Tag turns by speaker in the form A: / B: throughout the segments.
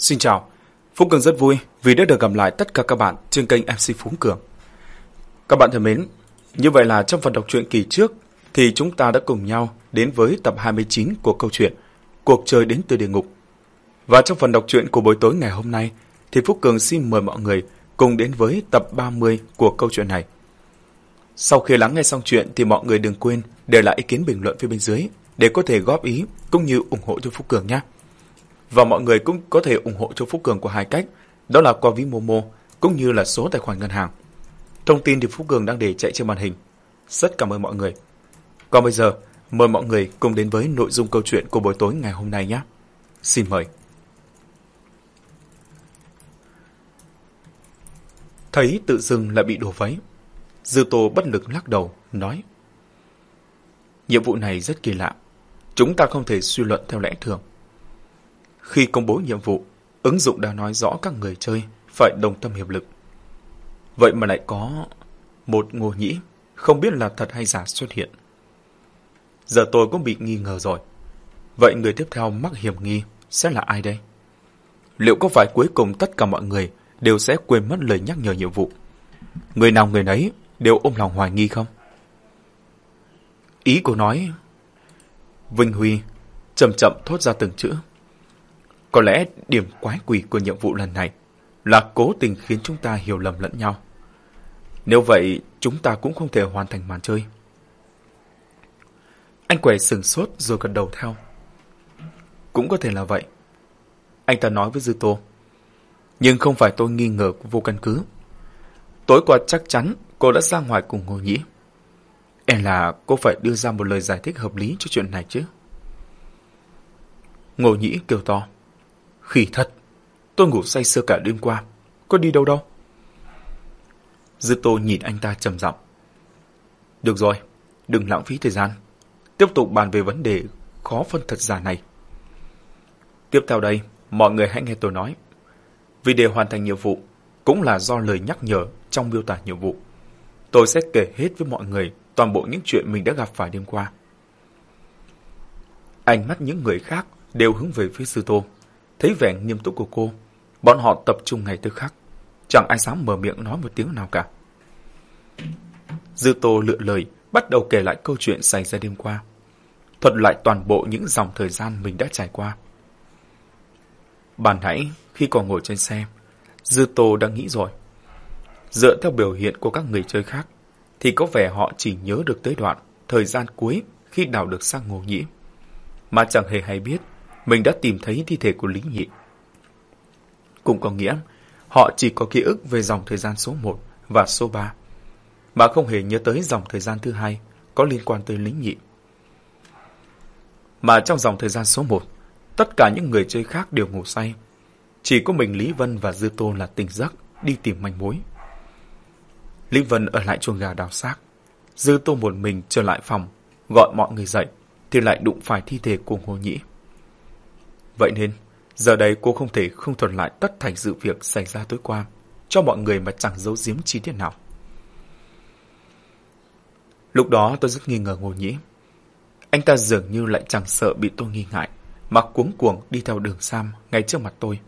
A: Xin chào, Phú Cường rất vui vì đã được gặp lại tất cả các bạn trên kênh MC Phú Cường. Các bạn thân mến, như vậy là trong phần đọc truyện kỳ trước thì chúng ta đã cùng nhau đến với tập 29 của câu chuyện Cuộc chơi đến từ địa ngục. Và trong phần đọc truyện của buổi tối ngày hôm nay thì Phúc Cường xin mời mọi người cùng đến với tập 30 của câu chuyện này. Sau khi lắng nghe xong chuyện thì mọi người đừng quên để lại ý kiến bình luận phía bên dưới để có thể góp ý cũng như ủng hộ cho Phúc Cường nhé. Và mọi người cũng có thể ủng hộ cho Phúc Cường qua hai cách, đó là qua ví Momo cũng như là số tài khoản ngân hàng. Thông tin thì Phúc Cường đang để chạy trên màn hình. Rất cảm ơn mọi người. Còn bây giờ, mời mọi người cùng đến với nội dung câu chuyện của buổi tối ngày hôm nay nhé. Xin mời. Thấy tự dưng lại bị đổ váy. Dư Tô bất lực lắc đầu, nói. Nhiệm vụ này rất kỳ lạ. Chúng ta không thể suy luận theo lẽ thường. Khi công bố nhiệm vụ, ứng dụng đã nói rõ các người chơi phải đồng tâm hiệp lực. Vậy mà lại có một ngô nhĩ, không biết là thật hay giả xuất hiện. Giờ tôi cũng bị nghi ngờ rồi. Vậy người tiếp theo mắc hiểm nghi sẽ là ai đây? Liệu có phải cuối cùng tất cả mọi người đều sẽ quên mất lời nhắc nhở nhiệm vụ? Người nào người nấy đều ôm lòng hoài nghi không? Ý của nói... Vinh Huy chậm chậm thốt ra từng chữ. Có lẽ điểm quái quỷ của nhiệm vụ lần này là cố tình khiến chúng ta hiểu lầm lẫn nhau. Nếu vậy, chúng ta cũng không thể hoàn thành màn chơi. Anh quẻ sừng sốt rồi gật đầu theo. Cũng có thể là vậy. Anh ta nói với Dư Tô. Nhưng không phải tôi nghi ngờ vô căn cứ. Tối qua chắc chắn cô đã ra ngoài cùng Ngô Nhĩ. Em là cô phải đưa ra một lời giải thích hợp lý cho chuyện này chứ. Ngô Nhĩ kêu to. Khỉ thật, tôi ngủ say sưa cả đêm qua, có đi đâu đâu. Dư Tô nhìn anh ta trầm giọng. Được rồi, đừng lãng phí thời gian. Tiếp tục bàn về vấn đề khó phân thật giả này. Tiếp theo đây, mọi người hãy nghe tôi nói. Vì để hoàn thành nhiệm vụ, cũng là do lời nhắc nhở trong miêu tả nhiệm vụ. Tôi sẽ kể hết với mọi người toàn bộ những chuyện mình đã gặp phải đêm qua. Ánh mắt những người khác đều hướng về phía sư tô. Thấy vẻ nghiêm túc của cô, bọn họ tập trung ngay tức khắc. Chẳng ai dám mở miệng nói một tiếng nào cả. Dư Tô lựa lời, bắt đầu kể lại câu chuyện xảy ra đêm qua. Thuật lại toàn bộ những dòng thời gian mình đã trải qua. Bàn nãy, khi còn ngồi trên xe, Dư Tô đã nghĩ rồi. Dựa theo biểu hiện của các người chơi khác, thì có vẻ họ chỉ nhớ được tới đoạn thời gian cuối khi đào được sang ngô nhĩ. Mà chẳng hề hay biết mình đã tìm thấy thi thể của Lý Nhị. Cũng có nghĩa, họ chỉ có ký ức về dòng thời gian số 1 và số 3, mà không hề nhớ tới dòng thời gian thứ hai có liên quan tới Lý Nhị. Mà trong dòng thời gian số 1, tất cả những người chơi khác đều ngủ say. Chỉ có mình Lý Vân và Dư Tô là tỉnh giấc đi tìm manh mối. Lý Vân ở lại chuồng gà đào xác. Dư Tô một mình trở lại phòng, gọi mọi người dậy, thì lại đụng phải thi thể của Hồ Nhĩ. Vậy nên, giờ đây cô không thể không thuật lại tất thành sự việc xảy ra tối qua, cho mọi người mà chẳng giấu giếm chi tiết nào. Lúc đó tôi rất nghi ngờ Ngô Nhĩ. Anh ta dường như lại chẳng sợ bị tôi nghi ngại, mà cuống cuồng đi theo đường Sam ngay trước mặt tôi.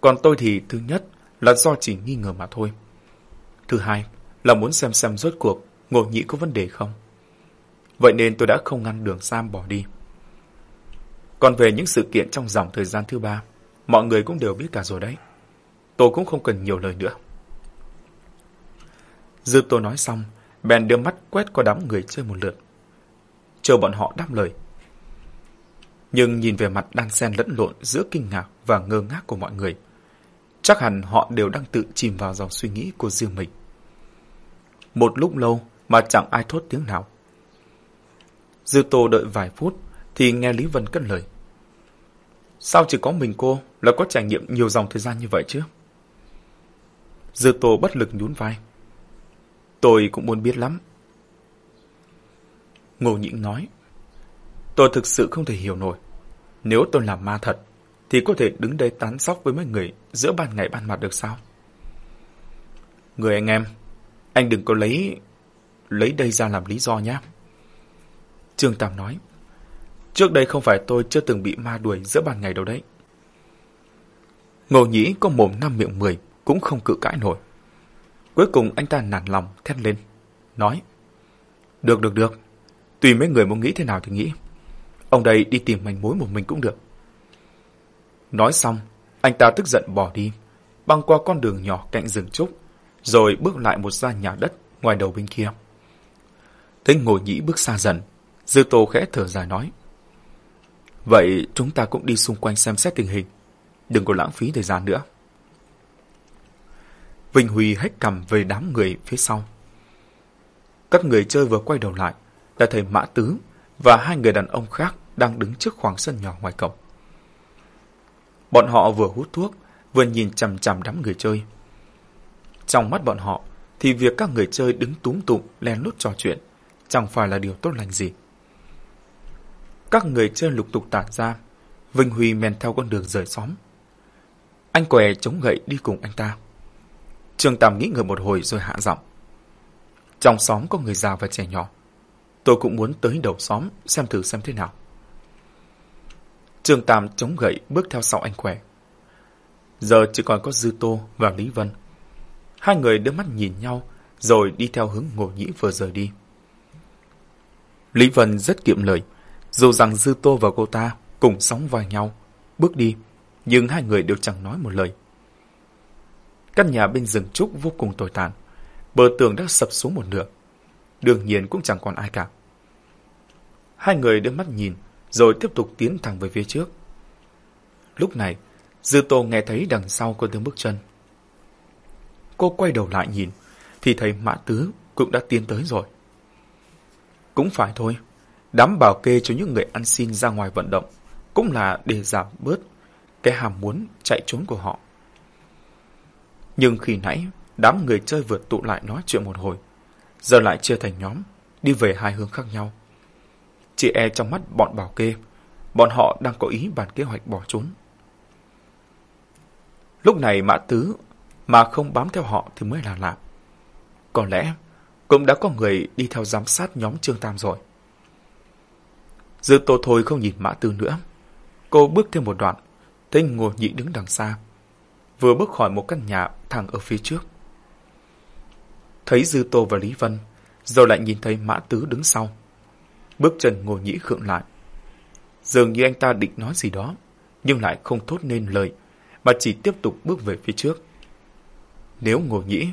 A: Còn tôi thì thứ nhất là do chỉ nghi ngờ mà thôi. Thứ hai là muốn xem xem rốt cuộc Ngô Nhĩ có vấn đề không. Vậy nên tôi đã không ngăn đường Sam bỏ đi. Còn về những sự kiện trong dòng thời gian thứ ba, mọi người cũng đều biết cả rồi đấy. Tôi cũng không cần nhiều lời nữa. Dư tôi nói xong, bèn đưa mắt quét qua đám người chơi một lượt. Chờ bọn họ đáp lời. Nhưng nhìn về mặt đan xen lẫn lộn giữa kinh ngạc và ngơ ngác của mọi người, chắc hẳn họ đều đang tự chìm vào dòng suy nghĩ của riêng mình. Một lúc lâu mà chẳng ai thốt tiếng nào. Dư Tô đợi vài phút thì nghe Lý Vân cất lời. Sao chỉ có mình cô là có trải nghiệm nhiều dòng thời gian như vậy chứ? Dư Tô bất lực nhún vai. Tôi cũng muốn biết lắm. Ngô Nhĩnh nói. Tôi thực sự không thể hiểu nổi. Nếu tôi làm ma thật, thì có thể đứng đây tán sóc với mấy người giữa ban ngày ban mặt được sao? Người anh em, anh đừng có lấy lấy đây ra làm lý do nhé. Trương Tam nói. Trước đây không phải tôi chưa từng bị ma đuổi giữa ban ngày đâu đấy. Ngô Nhĩ có mồm năm miệng mười, cũng không cự cãi nổi. Cuối cùng anh ta nản lòng, thét lên, nói. Được, được, được. Tùy mấy người muốn nghĩ thế nào thì nghĩ. Ông đây đi tìm manh mối một mình cũng được. Nói xong, anh ta tức giận bỏ đi, băng qua con đường nhỏ cạnh rừng trúc, rồi bước lại một gian nhà đất ngoài đầu bên kia. Thấy ngồi nhĩ bước xa dần, Dư Tô khẽ thở dài nói. Vậy chúng ta cũng đi xung quanh xem xét tình hình, đừng có lãng phí thời gian nữa. Vinh Huy hét cầm về đám người phía sau. Các người chơi vừa quay đầu lại, đã thấy Mã Tứ và hai người đàn ông khác đang đứng trước khoảng sân nhỏ ngoài cổng. Bọn họ vừa hút thuốc, vừa nhìn chằm chằm đám người chơi. Trong mắt bọn họ, thì việc các người chơi đứng túm tụm len lút trò chuyện chẳng phải là điều tốt lành gì. Các người chơi lục tục tản ra, Vinh Huy men theo con đường rời xóm. Anh què chống gậy đi cùng anh ta. Trương Tam nghĩ ngợi một hồi rồi hạ giọng. Trong xóm có người già và trẻ nhỏ. Tôi cũng muốn tới đầu xóm xem thử xem thế nào. Trương Tam chống gậy bước theo sau anh khỏe. Giờ chỉ còn có Dư Tô và Lý Vân. Hai người đưa mắt nhìn nhau rồi đi theo hướng ngô nhĩ vừa rời đi. Lý Vân rất kiệm lời, dù rằng Dư Tô và cô ta cùng sóng vai nhau, bước đi, nhưng hai người đều chẳng nói một lời. Căn nhà bên rừng trúc vô cùng tồi tàn, bờ tường đã sập xuống một nửa. Đương nhiên cũng chẳng còn ai cả. Hai người đưa mắt nhìn, rồi tiếp tục tiến thẳng về phía trước. Lúc này, Dư Tô nghe thấy đằng sau có tiếng bước chân. Cô quay đầu lại nhìn, thì thấy Mã Tứ cũng đã tiến tới rồi. Cũng phải thôi, đám bảo kê cho những người ăn xin ra ngoài vận động cũng là để giảm bớt cái hàm muốn chạy trốn của họ. Nhưng khi nãy, đám người chơi vượt tụ lại nói chuyện một hồi, giờ lại chia thành nhóm, đi về hai hướng khác nhau. Chị e trong mắt bọn bảo kê, bọn họ đang có ý bàn kế hoạch bỏ trốn. Lúc này Mã Tứ mà không bám theo họ thì mới là lạ. Có lẽ cũng đã có người đi theo giám sát nhóm Trương Tam rồi. Dư Tô Thôi không nhìn Mã Tư nữa. Cô bước thêm một đoạn, thấy Ngô Nhị đứng đằng xa. Vừa bước khỏi một căn nhà thẳng ở phía trước. Thấy Dư Tô và Lý Vân, rồi lại nhìn thấy Mã Tứ đứng sau. Bước chân Ngô Nhĩ khựng lại. Dường như anh ta định nói gì đó, nhưng lại không thốt nên lời, mà chỉ tiếp tục bước về phía trước. Nếu Ngô Nhĩ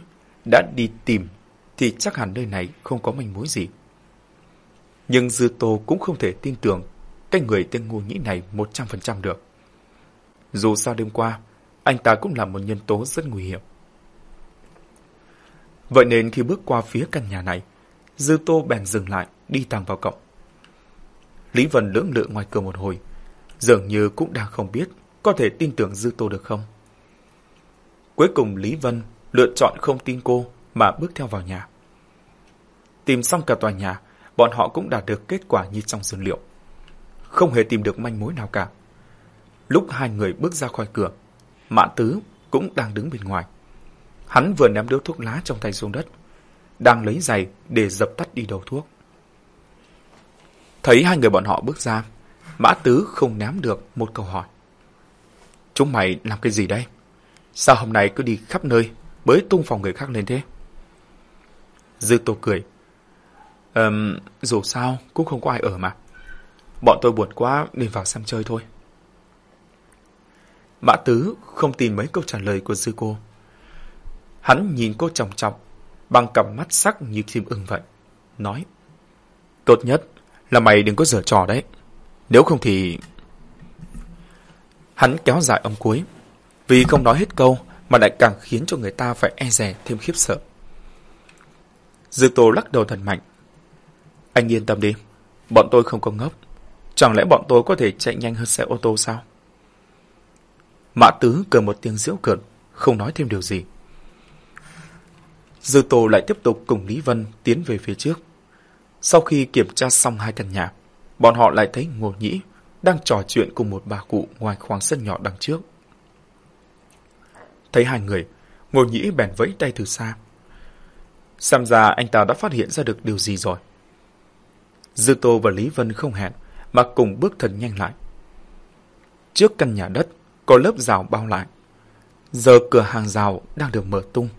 A: đã đi tìm, thì chắc hẳn nơi này không có manh mối gì. Nhưng Dư Tô cũng không thể tin tưởng cái người tên Ngô Nhĩ này 100% được. Dù sao đêm qua, anh ta cũng là một nhân tố rất nguy hiểm. Vậy nên khi bước qua phía căn nhà này, Dư Tô bèn dừng lại, đi thẳng vào cổng. Lý Vân lưỡng lự ngoài cửa một hồi, dường như cũng đang không biết có thể tin tưởng Dư Tô được không. Cuối cùng Lý Vân lựa chọn không tin cô mà bước theo vào nhà. Tìm xong cả tòa nhà, bọn họ cũng đạt được kết quả như trong dữ liệu. Không hề tìm được manh mối nào cả. Lúc hai người bước ra khỏi cửa, Mã Tứ cũng đang đứng bên ngoài. Hắn vừa ném điếu thuốc lá trong tay xuống đất, đang lấy giày để dập tắt đi đầu thuốc. Thấy hai người bọn họ bước ra, Mã Tứ không ném được một câu hỏi. Chúng mày làm cái gì đây? Sao hôm nay cứ đi khắp nơi, bới tung phòng người khác lên thế? Dư Tô cười. Um, dù sao, cũng không có ai ở mà. Bọn tôi buồn quá nên vào xem chơi thôi. Mã Tứ không tin mấy câu trả lời của Dư cô. Hắn nhìn cô trọng trọng, bằng cặp mắt sắc như chim ưng vậy. Nói, tốt nhất là mày đừng có dở trò đấy. Nếu không thì... Hắn kéo dài âm cuối, vì không nói hết câu mà lại càng khiến cho người ta phải e rè thêm khiếp sợ. Dư Tô lắc đầu thật mạnh. Anh yên tâm đi, bọn tôi không có ngốc. Chẳng lẽ bọn tôi có thể chạy nhanh hơn xe ô tô sao? Mã Tứ cười một tiếng giễu cợt, không nói thêm điều gì. Dư Tô lại tiếp tục cùng Lý Vân tiến về phía trước. Sau khi kiểm tra xong hai căn nhà, bọn họ lại thấy Ngô Nhĩ đang trò chuyện cùng một bà cụ ngoài khoáng sân nhỏ đằng trước. Thấy hai người, Ngô Nhĩ bèn vẫy tay từ xa. Xem ra anh ta đã phát hiện ra được điều gì rồi. Dư Tô và Lý Vân không hẹn, mà cùng bước thật nhanh lại. Trước căn nhà đất, có lớp rào bao lại. Giờ cửa hàng rào đang được mở tung.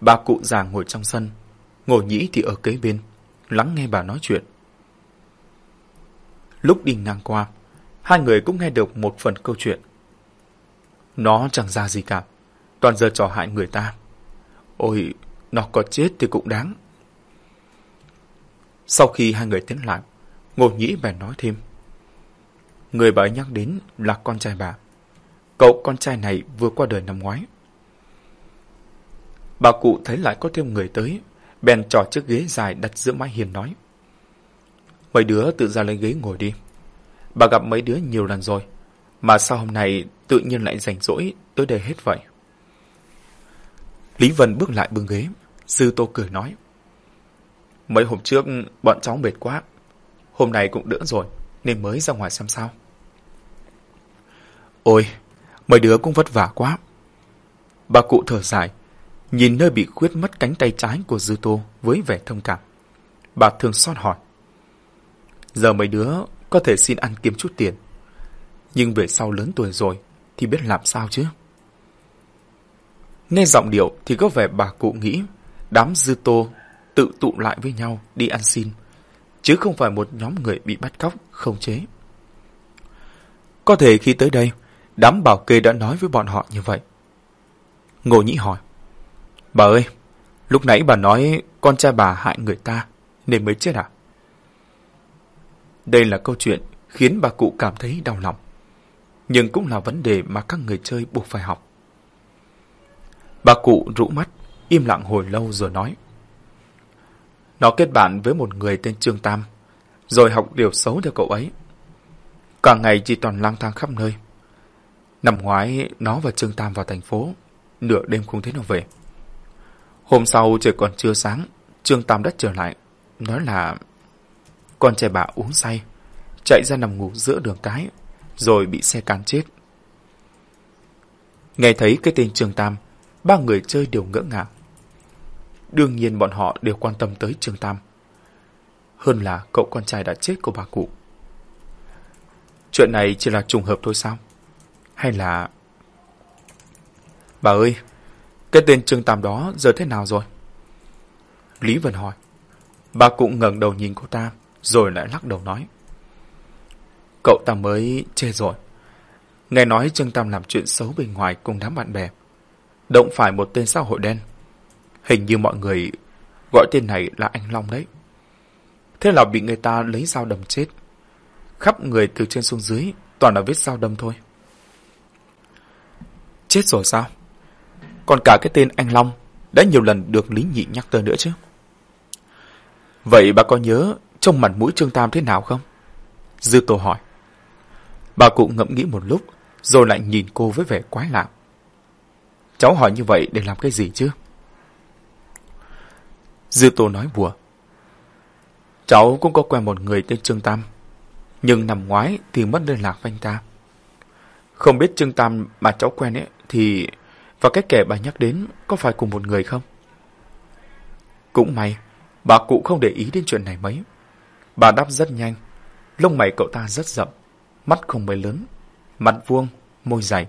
A: Bà cụ già ngồi trong sân, ngồi nhĩ thì ở kế bên, lắng nghe bà nói chuyện. Lúc đi ngang qua, hai người cũng nghe được một phần câu chuyện. Nó chẳng ra gì cả, toàn giờ trò hại người ta. Ôi, nó có chết thì cũng đáng. Sau khi hai người tiến lại, Ngô Nhĩ bèn nói thêm. Người bà ấy nhắc đến là con trai bà. Cậu con trai này vừa qua đời năm ngoái. Bà cụ thấy lại có thêm người tới, bèn trò chiếc ghế dài đặt giữa mái hiền nói. Mấy đứa tự ra lấy ghế ngồi đi. Bà gặp mấy đứa nhiều lần rồi, mà sao hôm nay tự nhiên lại rảnh rỗi tới đây hết vậy? Lý Vân bước lại bưng ghế, Sư Tô cười nói. Mấy hôm trước bọn cháu mệt quá, hôm nay cũng đỡ rồi, nên mới ra ngoài xem sao. Ôi, mấy đứa cũng vất vả quá. Bà cụ thở dài, nhìn nơi bị khuyết mất cánh tay trái của Dư Tô với vẻ thông cảm. Bà thường xót hỏi. Giờ mấy đứa có thể xin ăn kiếm chút tiền. Nhưng về sau lớn tuổi rồi thì biết làm sao chứ? Nghe giọng điệu thì có vẻ bà cụ nghĩ đám Dư Tô tự tụ lại với nhau đi ăn xin, chứ không phải một nhóm người bị bắt cóc, không chế. Có thể khi tới đây, đám bảo kê đã nói với bọn họ như vậy. Ngô Nhĩ hỏi, Bà ơi, lúc nãy bà nói con trai bà hại người ta, nên mới chết à? Đây là câu chuyện khiến bà cụ cảm thấy đau lòng, nhưng cũng là vấn đề mà các người chơi buộc phải học. Bà cụ rũ mắt, im lặng hồi lâu rồi nói. Nó kết bạn với một người tên Trương Tam, rồi học điều xấu theo cậu ấy. Cả ngày chỉ toàn lang thang khắp nơi. Năm ngoái, nó và Trương Tam vào thành phố, nửa đêm không thấy nó về. Hôm sau trời còn chưa sáng, Trương Tam đã trở lại, nói là con trai bà uống say, chạy ra nằm ngủ giữa đường cái, rồi bị xe cán chết. Nghe thấy cái tên Trương Tam, ba người chơi đều ngỡ ngàng. Đương nhiên bọn họ đều quan tâm tới Trương Tam. Hơn là cậu con trai đã chết của bà cụ. Chuyện này chỉ là trùng hợp thôi sao? Hay là... Bà ơi, cái tên Trương Tam đó giờ thế nào rồi? Lý Vân hỏi. Bà cụ ngẩng đầu nhìn cô ta, rồi lại lắc đầu nói. Cậu ta mới chê rồi. Nghe nói Trương Tam làm chuyện xấu bên ngoài cùng đám bạn bè. Động phải một tên xã hội đen. Hình như mọi người gọi tên này là anh Long đấy. Thế là bị người ta lấy dao đâm chết. Khắp người từ trên xuống dưới toàn là vết dao đâm thôi. Chết rồi sao? Còn cả cái tên anh Long đã nhiều lần được Lý Nhị nhắc tới nữa chứ. Vậy bà có nhớ trong mặt mũi Trương Tam thế nào không? Dư Tô hỏi. Bà cụ ngẫm nghĩ một lúc, rồi lại nhìn cô với vẻ quái lạ. Cháu hỏi như vậy để làm cái gì chứ? Dư Tô nói bùa. Cháu cũng có quen một người tên Trương Tam, nhưng năm ngoái thì mất liên lạc với anh ta. Không biết Trương Tam mà cháu quen ấy thì... Và cái kẻ bà nhắc đến có phải cùng một người không? Cũng may, bà cụ không để ý đến chuyện này mấy. Bà đáp rất nhanh, lông mày cậu ta rất rậm, mắt không mấy lớn, mặt vuông, môi dày,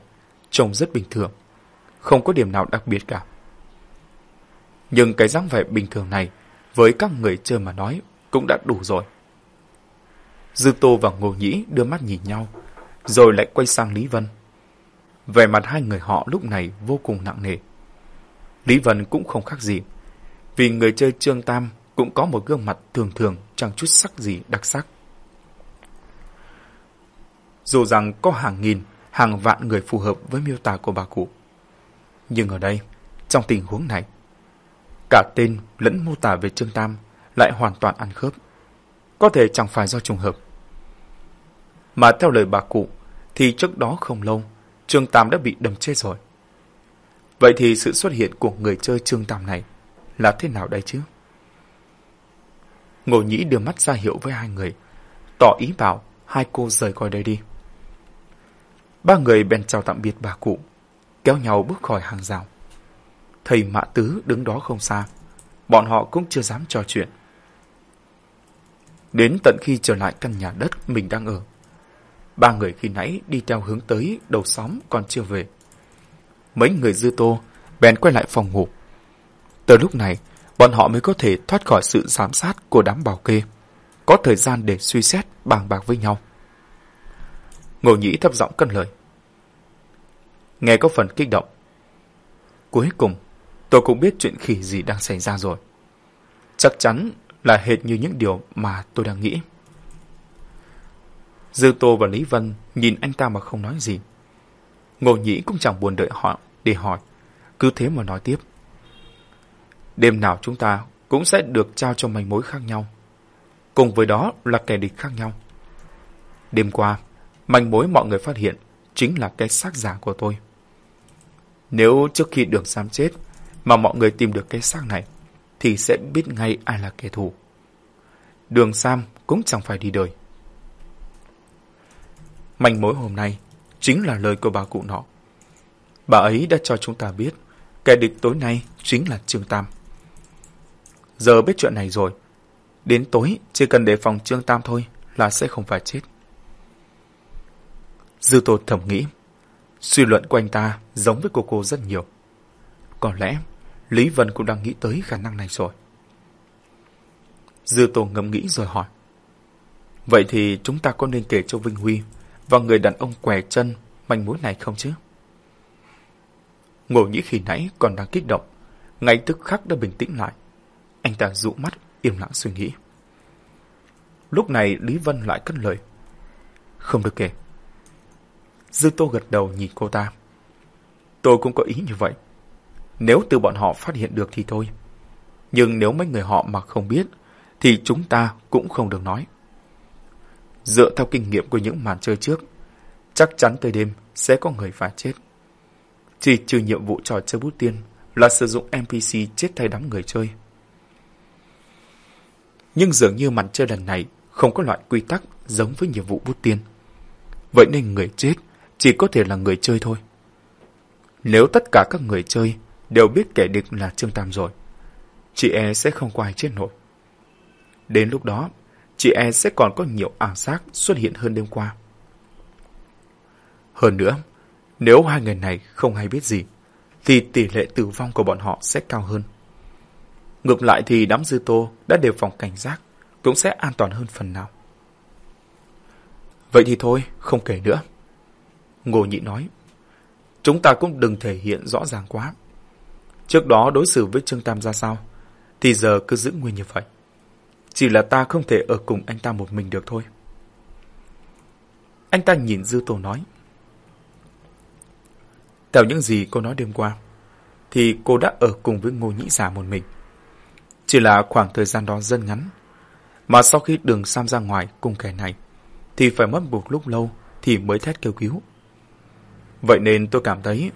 A: trông rất bình thường, không có điểm nào đặc biệt cả. Nhưng cái dáng vẻ bình thường này, với các người chơi mà nói, cũng đã đủ rồi. Dư Tô và Ngô Nhĩ đưa mắt nhìn nhau, rồi lại quay sang Lý Vân. Về mặt hai người họ lúc này vô cùng nặng nề. Lý Vân cũng không khác gì, vì người chơi Trương Tam cũng có một gương mặt thường thường chẳng chút sắc gì đặc sắc. Dù rằng có hàng nghìn, hàng vạn người phù hợp với miêu tả của bà cụ. Nhưng ở đây, trong tình huống này, cả tên lẫn mô tả về Trương Tam lại hoàn toàn ăn khớp. Có thể chẳng phải do trùng hợp. Mà theo lời bà cụ, thì trước đó không lâu, Trương Tam đã bị đâm chết rồi. Vậy thì sự xuất hiện của người chơi Trương Tam này là thế nào đây chứ? Ngô Nhĩ đưa mắt ra hiệu với hai người, tỏ ý bảo hai cô rời khỏi đây đi. Ba người bèn chào tạm biệt bà cụ, kéo nhau bước khỏi hàng rào. Thầy Mã Tứ đứng đó không xa, bọn họ cũng chưa dám trò chuyện. Đến tận khi trở lại căn nhà đất mình đang ở, ba người khi nãy đi theo hướng tới đầu xóm còn chưa về. mấy người dư tô bèn quay lại phòng ngủ. Từ lúc này, bọn họ mới có thể thoát khỏi sự giám sát của đám bảo kê, có thời gian để suy xét bàn bạc với nhau. Ngô Nhĩ thấp giọng cân lời. Nghe có phần kích động. Cuối cùng, tôi cũng biết chuyện khỉ gì đang xảy ra rồi. Chắc chắn là hệt như những điều mà tôi đang nghĩ. Dư Tô và Lý Vân nhìn anh ta mà không nói gì. Ngô Nhĩ cũng chẳng buồn đợi họ để hỏi, cứ thế mà nói tiếp. Đêm nào chúng ta cũng sẽ được trao cho manh mối khác nhau. Cùng với đó là kẻ địch khác nhau. Đêm qua, manh mối mọi người phát hiện chính là cái xác giả của tôi. Nếu trước khi được giam chết mà mọi người tìm được cái xác này, thì sẽ biết ngay ai là kẻ thù. Đường Sam cũng chẳng phải đi đời. Manh mối hôm nay chính là lời của bà cụ nọ. Bà ấy đã cho chúng ta biết kẻ địch tối nay chính là Trương Tam. Giờ biết chuyện này rồi, đến tối chỉ cần đề phòng Trương Tam thôi là sẽ không phải chết. Dư Tô thầm nghĩ, suy luận của anh ta giống với cô cô rất nhiều. Có lẽ Lý Vân cũng đang nghĩ tới khả năng này rồi. Dư Tô ngẫm nghĩ rồi hỏi. Vậy thì chúng ta có nên kể cho Vinh Huy và người đàn ông què chân manh mối này không chứ? Ngô Nhĩ khi nãy còn đang kích động, ngay tức khắc đã bình tĩnh lại. Anh ta dụ mắt, im lặng suy nghĩ. Lúc này Lý Vân lại cất lời. Không được kể. Dư Tô gật đầu nhìn cô ta. Tôi cũng có ý như vậy. Nếu từ bọn họ phát hiện được thì thôi. Nhưng nếu mấy người họ mà không biết, thì chúng ta cũng không được nói. Dựa theo kinh nghiệm của những màn chơi trước, chắc chắn tới đêm sẽ có người phải chết. Chỉ trừ nhiệm vụ trò chơi bút tiên là sử dụng NPC chết thay đám người chơi. Nhưng dường như màn chơi lần này không có loại quy tắc giống với nhiệm vụ bút tiên. Vậy nên người chết chỉ có thể là người chơi thôi. Nếu tất cả các người chơi đều biết kẻ địch là Trương Tam rồi, chị e sẽ không quay chết nổi. Đến lúc đó, chị e sẽ còn có nhiều ảo giác xuất hiện hơn đêm qua. Hơn nữa, nếu hai người này không hay biết gì, thì tỷ lệ tử vong của bọn họ sẽ cao hơn. Ngược lại thì đám dư tô đã đề phòng cảnh giác, cũng sẽ an toàn hơn phần nào. Vậy thì thôi, không kể nữa. Ngô Nhị nói, chúng ta cũng đừng thể hiện rõ ràng quá. Trước đó đối xử với Trương Tam ra sao, thì giờ cứ giữ nguyên như vậy. Chỉ là ta không thể ở cùng anh ta một mình được thôi. Anh ta nhìn Dư Tô nói. Theo những gì cô nói đêm qua, thì cô đã ở cùng với Ngô Nhĩ Giả một mình. Chỉ là khoảng thời gian đó dân ngắn. Mà sau khi đường Sam ra ngoài cùng kẻ này, thì phải mất một lúc lâu thì mới thét kêu cứu. Vậy nên tôi cảm thấy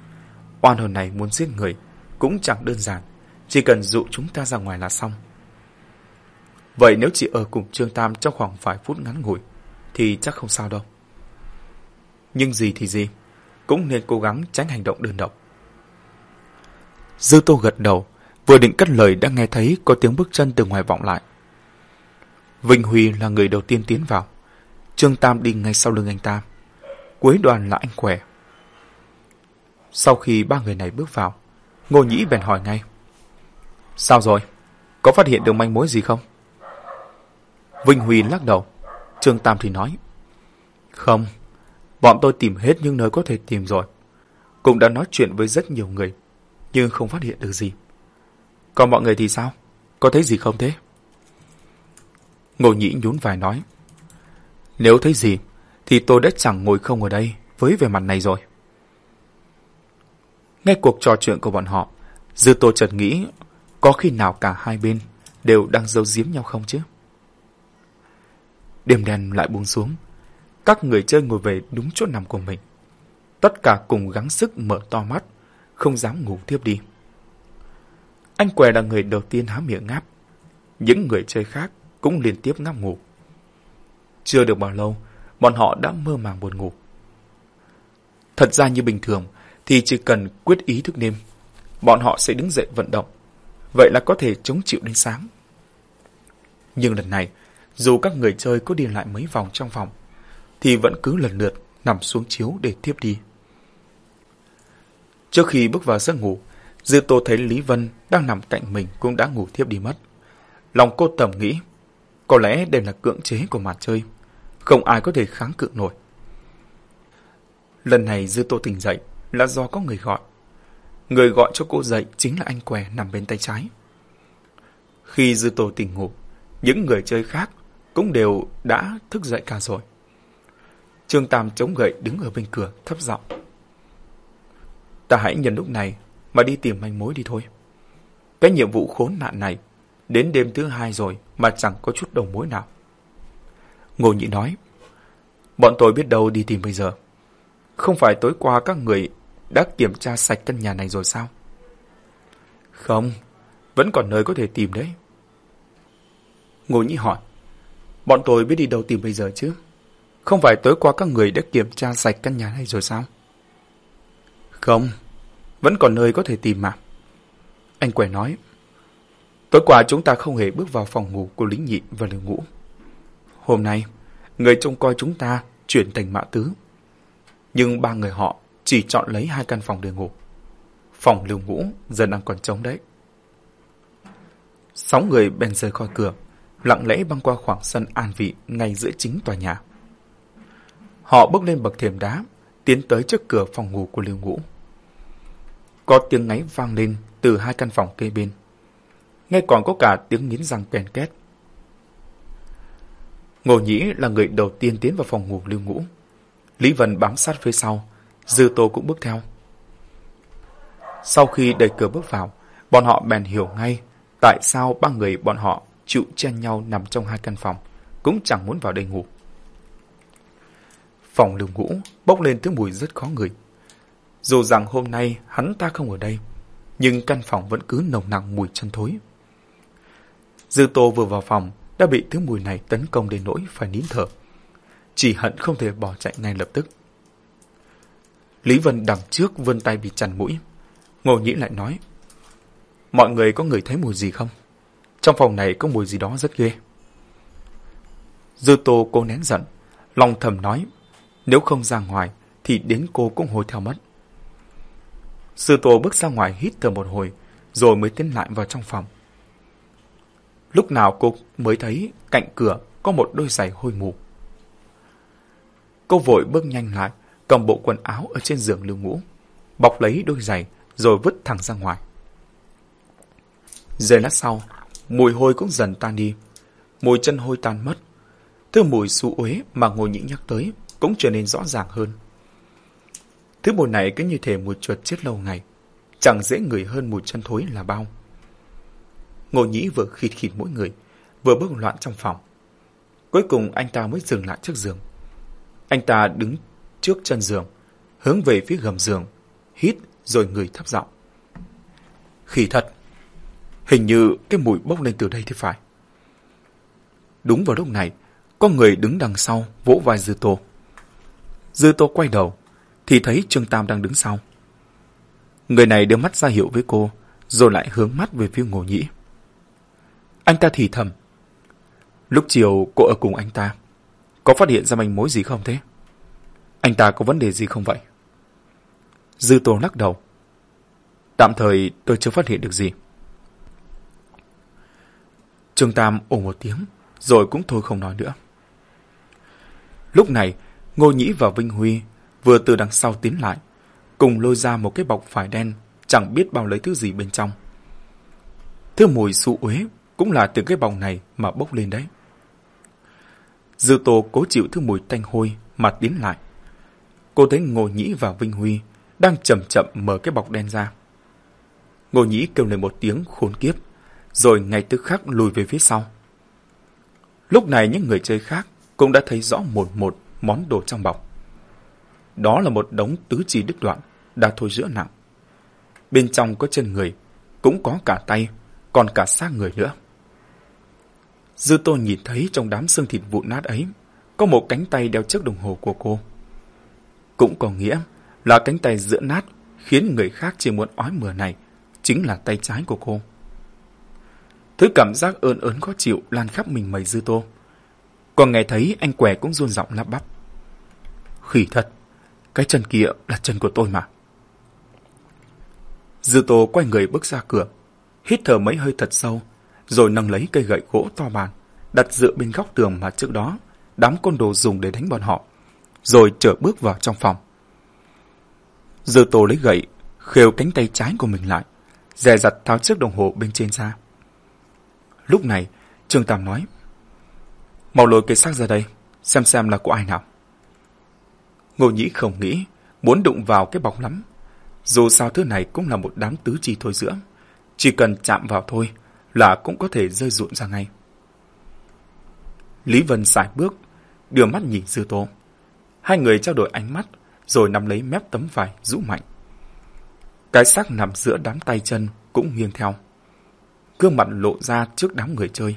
A: oan hồn này muốn giết người cũng chẳng đơn giản, chỉ cần dụ chúng ta ra ngoài là xong. Vậy nếu chỉ ở cùng Trương Tam trong khoảng vài phút ngắn ngủi, thì chắc không sao đâu. Nhưng gì thì gì, cũng nên cố gắng tránh hành động đơn độc. Dư Tô gật đầu, vừa định cất lời đã nghe thấy có tiếng bước chân từ ngoài vọng lại. Vinh Huy là người đầu tiên tiến vào. Trương Tam đi ngay sau lưng anh ta. Cuối đoàn là anh khỏe. Sau khi ba người này bước vào, Ngô Nhĩ bèn hỏi ngay. Sao rồi? Có phát hiện được manh mối gì không? Vinh Huy lắc đầu. Trương Tam thì nói. Không, bọn tôi tìm hết những nơi có thể tìm rồi. Cũng đã nói chuyện với rất nhiều người, nhưng không phát hiện được gì. Còn mọi người thì sao? Có thấy gì không thế? Ngô Nhĩ nhún vai nói. Nếu thấy gì, thì tôi đã chẳng ngồi không ở đây với vẻ mặt này rồi. Nghe cuộc trò chuyện của bọn họ, Dư Tô chợt nghĩ có khi nào cả hai bên đều đang giấu giếm nhau không chứ? Đêm đen lại buông xuống. Các người chơi ngồi về đúng chỗ nằm của mình. Tất cả cùng gắng sức mở to mắt, không dám ngủ tiếp đi. Anh què là người đầu tiên há miệng ngáp. Những người chơi khác cũng liên tiếp ngáp ngủ. Chưa được bao lâu, bọn họ đã mơ màng buồn ngủ. Thật ra như bình thường, thì chỉ cần quyết ý thức đêm, bọn họ sẽ đứng dậy vận động. Vậy là có thể chống chịu đến sáng. Nhưng lần này, dù các người chơi có đi lại mấy vòng trong phòng, thì vẫn cứ lần lượt nằm xuống chiếu để tiếp đi. Trước khi bước vào giấc ngủ, Dư Tô thấy Lý Vân đang nằm cạnh mình cũng đã ngủ thiếp đi mất. Lòng cô tầm nghĩ, có lẽ đây là cưỡng chế của màn chơi, không ai có thể kháng cự nổi. Lần này Dư Tô tỉnh dậy là do có người gọi. Người gọi cho cô dậy chính là anh què nằm bên tay trái. Khi Dư Tô tỉnh ngủ, những người chơi khác cũng đều đã thức dậy cả rồi. Trương Tam chống gậy đứng ở bên cửa thấp giọng. Ta hãy nhân lúc này mà đi tìm manh mối đi thôi. Cái nhiệm vụ khốn nạn này đến đêm thứ hai rồi mà chẳng có chút đầu mối nào. Ngô Nhị nói, bọn tôi biết đâu đi tìm bây giờ. Không phải tối qua các người đã kiểm tra sạch căn nhà này rồi sao? Không, vẫn còn nơi có thể tìm đấy. Ngô Nhĩ hỏi, bọn tôi biết đi đâu tìm bây giờ chứ? Không phải tối qua các người đã kiểm tra sạch căn nhà này rồi sao? Không, vẫn còn nơi có thể tìm mà. Anh quẻ nói, tối qua chúng ta không hề bước vào phòng ngủ của lính nhị và lưu ngũ. Hôm nay, người trông coi chúng ta chuyển thành mã tứ. Nhưng ba người họ chỉ chọn lấy hai căn phòng để ngủ. Phòng lưu ngũ giờ đang còn trống đấy. Sáu người bèn rời khỏi cửa, lặng lẽ băng qua khoảng sân an vị ngay giữa chính tòa nhà. Họ bước lên bậc thềm đá, tiến tới trước cửa phòng ngủ của Lưu Ngũ. Có tiếng ngáy vang lên từ hai căn phòng kê bên. Nghe còn có cả tiếng nghiến răng kèn két. Ngô Nhĩ là người đầu tiên tiến vào phòng ngủ Lưu Ngũ. Lý Vân bám sát phía sau, Dư Tô cũng bước theo. Sau khi đẩy cửa bước vào, bọn họ bèn hiểu ngay tại sao ba người bọn họ chịu chen nhau nằm trong hai căn phòng, cũng chẳng muốn vào đây ngủ. Phòng lưu ngũ bốc lên thứ mùi rất khó ngửi. Dù rằng hôm nay hắn ta không ở đây, nhưng căn phòng vẫn cứ nồng nặng mùi chân thối. Dư Tô vừa vào phòng đã bị thứ mùi này tấn công đến nỗi phải nín thở. Chỉ hận không thể bỏ chạy ngay lập tức. Lý Vân đằng trước vươn tay bị chằn mũi. Ngô Nhĩ lại nói, Mọi người có người thấy mùi gì không? Trong phòng này có mùi gì đó rất ghê. Dư Tô cô nén giận, lòng thầm nói, nếu không ra ngoài thì đến cô cũng hồi theo mất. Sư Tô bước ra ngoài hít thở một hồi, rồi mới tiến lại vào trong phòng. Lúc nào cô mới thấy cạnh cửa có một đôi giày hôi mù. Cô vội bước nhanh lại, cầm bộ quần áo ở trên giường lưu ngũ, bọc lấy đôi giày rồi vứt thẳng ra ngoài. Giây lát sau, mùi hôi cũng dần tan đi. Mùi chân hôi tan mất. Thứ mùi xú uế mà Ngô Nhĩ nhắc tới cũng trở nên rõ ràng hơn. Thứ mùi này cứ như thể mùi chuột chết lâu ngày, chẳng dễ ngửi hơn mùi chân thối là bao. Ngô Nhĩ vừa khịt khịt mỗi người, vừa bước loạn trong phòng. Cuối cùng anh ta mới dừng lại trước giường. Anh ta đứng trước chân giường, hướng về phía gầm giường, hít rồi người thấp giọng. Khỉ thật! Hình như cái mùi bốc lên từ đây thì phải. Đúng vào lúc này, có người đứng đằng sau vỗ vai Dư Tô. Dư Tô quay đầu, thì thấy Trương Tam đang đứng sau. Người này đưa mắt ra hiệu với cô, rồi lại hướng mắt về phía Ngô Nhĩ. Anh ta thì thầm. Lúc chiều cô ở cùng anh ta, có phát hiện ra manh mối gì không thế? Anh ta có vấn đề gì không vậy? Dư Tô lắc đầu. Tạm thời tôi chưa phát hiện được gì. Trương Tam ồ một tiếng, rồi cũng thôi không nói nữa. Lúc này, Ngô Nhĩ và Vinh Huy vừa từ đằng sau tiến lại, cùng lôi ra một cái bọc vải đen, chẳng biết bao lấy thứ gì bên trong. Thứ mùi su uế cũng là từ cái bọc này mà bốc lên đấy. Dư Tô cố chịu thứ mùi tanh hôi mà tiến lại. Cô thấy Ngô Nhĩ và Vinh Huy đang chậm chậm mở cái bọc đen ra. Ngô Nhĩ kêu lên một tiếng khốn kiếp, rồi ngay tức khắc lùi về phía sau. Lúc này những người chơi khác cũng đã thấy rõ một một món đồ trong bọc. Đó là một đống tứ chi đứt đoạn, đã thôi giữa nặng. Bên trong có chân người, cũng có cả tay, còn cả xác người nữa. Dư tô nhìn thấy trong đám xương thịt vụn nát ấy, có một cánh tay đeo chiếc đồng hồ của cô. Cũng có nghĩa là cánh tay giữa nát khiến người khác chỉ muốn ói mửa này chính là tay trái của cô. Thứ cảm giác ơn ớn khó chịu lan khắp mình mầy dư tô. Còn nghe thấy anh què cũng run giọng lắp bắp. Khỉ thật, cái chân kia là chân của tôi mà. Dư Tô quay người bước ra cửa, hít thở mấy hơi thật sâu, rồi nâng lấy cây gậy gỗ to bàn, đặt dựa bên góc tường mà trước đó đám côn đồ dùng để đánh bọn họ, rồi trở bước vào trong phòng. Dư Tô lấy gậy, khều cánh tay trái của mình lại, dè dặt tháo chiếc đồng hồ bên trên ra. Lúc này, Trương Tam nói, mau lôi cây xác ra đây, xem xem là của ai nào. Ngô Nhĩ không nghĩ, muốn đụng vào cái bọc lắm. Dù sao thứ này cũng là một đám tứ chi thôi giữa. Chỉ cần chạm vào thôi là cũng có thể rơi rụn ra ngay. Lý Vân xài bước, đưa mắt nhìn Dư Tô. Hai người trao đổi ánh mắt, rồi nắm lấy mép tấm vải rũ mạnh. Cái xác nằm giữa đám tay chân cũng nghiêng theo. Gương mặt lộ ra trước đám người chơi.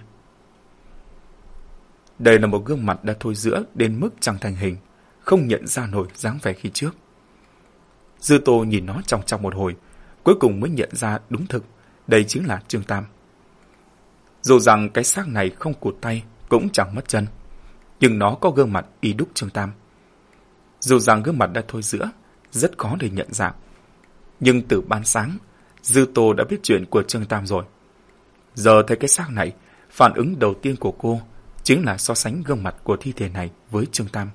A: Đây là một gương mặt đã thôi giữa đến mức chẳng thành hình, không nhận ra nổi dáng vẻ khi trước. Dư Tô nhìn nó trong trong một hồi, cuối cùng mới nhận ra đúng thực, đây chính là Trương Tam. Dù rằng cái xác này không cụt tay, cũng chẳng mất chân, nhưng nó có gương mặt y đúc Trương Tam. Dù rằng gương mặt đã thôi giữa, rất khó để nhận dạng. Nhưng từ ban sáng, Dư Tô đã biết chuyện của Trương Tam rồi. Giờ thấy cái xác này, phản ứng đầu tiên của cô chính là so sánh gương mặt của thi thể này với Trương Tam.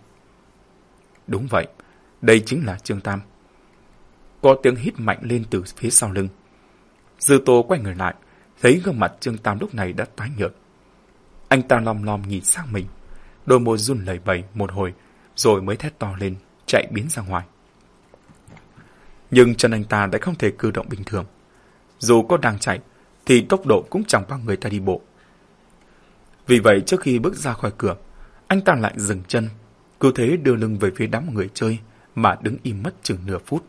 A: Đúng vậy, đây chính là Trương Tam. Có tiếng hít mạnh lên từ phía sau lưng. Dư Tô quay người lại, thấy gương mặt Trương Tam lúc này đã tái nhợt. Anh ta lom lom nhìn sang mình, đôi môi run lẩy bẩy một hồi, rồi mới thét to lên, chạy biến ra ngoài. Nhưng chân anh ta đã không thể cử động bình thường. Dù có đang chạy, thì tốc độ cũng chẳng bằng người ta đi bộ. Vì vậy trước khi bước ra khỏi cửa, anh ta lại dừng chân, cứ thế đưa lưng về phía đám người chơi mà đứng im mất chừng nửa phút.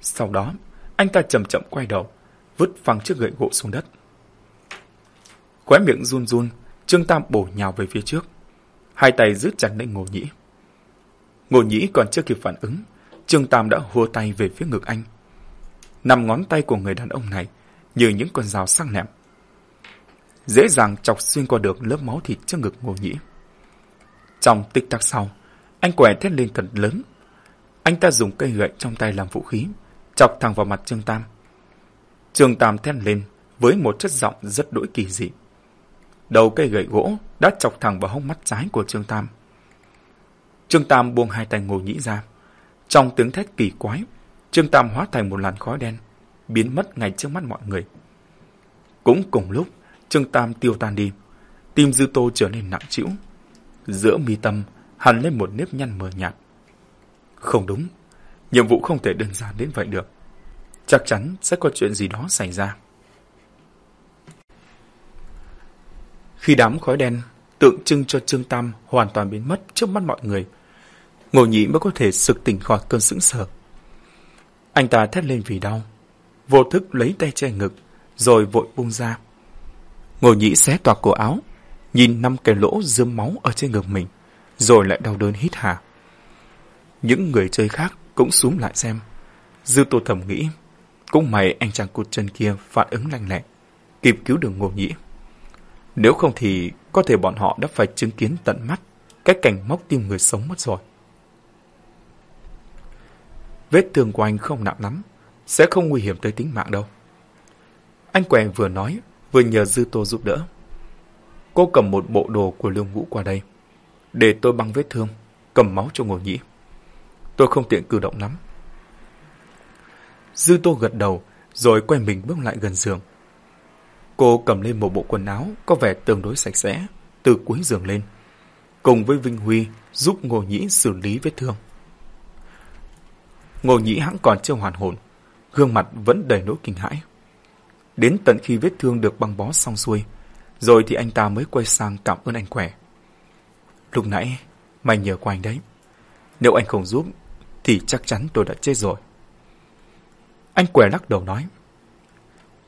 A: Sau đó, anh ta chậm chậm quay đầu, vứt phăng chiếc gậy gỗ xuống đất. Khóe miệng run run, Trương Tam bổ nhào về phía trước. Hai tay giữ chặt lấy Ngô Nhĩ. Ngô Nhĩ còn chưa kịp phản ứng, Trương Tam đã hùa tay về phía ngực anh. Năm ngón tay của người đàn ông này như những con dao sắc nẹm. Dễ dàng chọc xuyên qua được lớp máu thịt trước ngực Ngô Nhĩ. Trong tích tắc sau, anh quẻ thét lên thật lớn. Anh ta dùng cây gậy trong tay làm vũ khí, chọc thẳng vào mặt Trương Tam. Trương Tam thét lên với một chất giọng rất đỗi kỳ dị. Đầu cây gậy gỗ đã chọc thẳng vào hông mắt trái của Trương Tam. Trương Tam buông hai tay ngồi nhĩ ra. Trong tiếng thét kỳ quái, Trương Tam hóa thành một làn khói đen, biến mất ngay trước mắt mọi người. Cũng cùng lúc, Trương Tam tiêu tan đi, tim Dư Tô trở nên nặng trĩu. Giữa mi tâm hằn lên một nếp nhăn mờ nhạt. Không đúng, nhiệm vụ không thể đơn giản đến vậy được. Chắc chắn sẽ có chuyện gì đó xảy ra. Khi đám khói đen tượng trưng cho Trương Tam hoàn toàn biến mất trước mắt mọi người, Ngô Nhĩ mới có thể sực tỉnh khỏi cơn sững sờ. Anh ta thét lên vì đau, vô thức lấy tay che ngực, rồi vội buông ra. Ngô Nhĩ xé toạc cổ áo, nhìn năm cái lỗ dươm máu ở trên ngực mình, rồi lại đau đớn hít hà. Những người chơi khác cũng xuống lại xem. Dư tô thầm nghĩ, cũng may anh chàng cụt chân kia phản ứng lanh lẹ, kịp cứu được Ngô Nhĩ. Nếu không thì có thể bọn họ đã phải chứng kiến tận mắt cái cảnh móc tim người sống mất rồi. Vết thương của anh không nặng lắm, sẽ không nguy hiểm tới tính mạng đâu. Anh quèn vừa nói, vừa nhờ Dư Tô giúp đỡ. Cô cầm một bộ đồ của Lương Vũ qua đây, để tôi băng vết thương, cầm máu cho ngồi Nhĩ. Tôi không tiện cử động lắm. Dư Tô gật đầu, rồi quay mình bước lại gần giường. Cô cầm lên một bộ quần áo có vẻ tương đối sạch sẽ, từ cuối giường lên, cùng với Vinh Huy giúp Ngô Nhĩ xử lý vết thương. Ngô Nhĩ hãng còn chưa hoàn hồn, gương mặt vẫn đầy nỗi kinh hãi. Đến tận khi vết thương được băng bó xong xuôi, rồi thì anh ta mới quay sang cảm ơn anh khỏe. Lúc nãy, mày nhờ qua anh đấy. Nếu anh không giúp, thì chắc chắn tôi đã chết rồi. Anh què lắc đầu nói.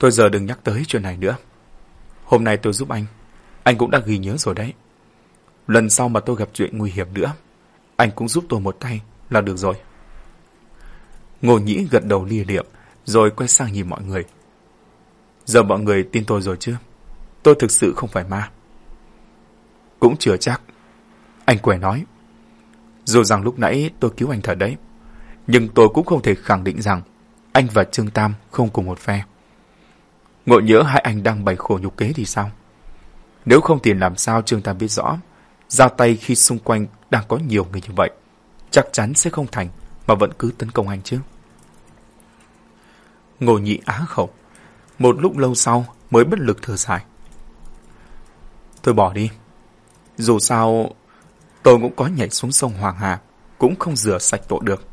A: Thôi giờ đừng nhắc tới chuyện này nữa. Hôm nay tôi giúp anh, anh cũng đã ghi nhớ rồi đấy. Lần sau mà tôi gặp chuyện nguy hiểm nữa, anh cũng giúp tôi một tay là được rồi. Ngô Nhĩ gật đầu lia liệm, rồi quay sang nhìn mọi người. Giờ mọi người tin tôi rồi chứ? Tôi thực sự không phải ma. Cũng chưa chắc. Anh quẻ nói. Dù rằng lúc nãy tôi cứu anh thật đấy, nhưng tôi cũng không thể khẳng định rằng anh và Trương Tam không cùng một phe. Ngộ nhỡ hai anh đang bày khổ nhục kế thì sao? Nếu không thì làm sao Trương Tam biết rõ, ra tay khi xung quanh đang có nhiều người như vậy, chắc chắn sẽ không thành mà vẫn cứ tấn công anh chứ. Ngô nhị á khẩu, một lúc lâu sau mới bất lực thở dài. tôi bỏ đi, dù sao tôi cũng có nhảy xuống sông Hoàng Hà, cũng không rửa sạch tội được.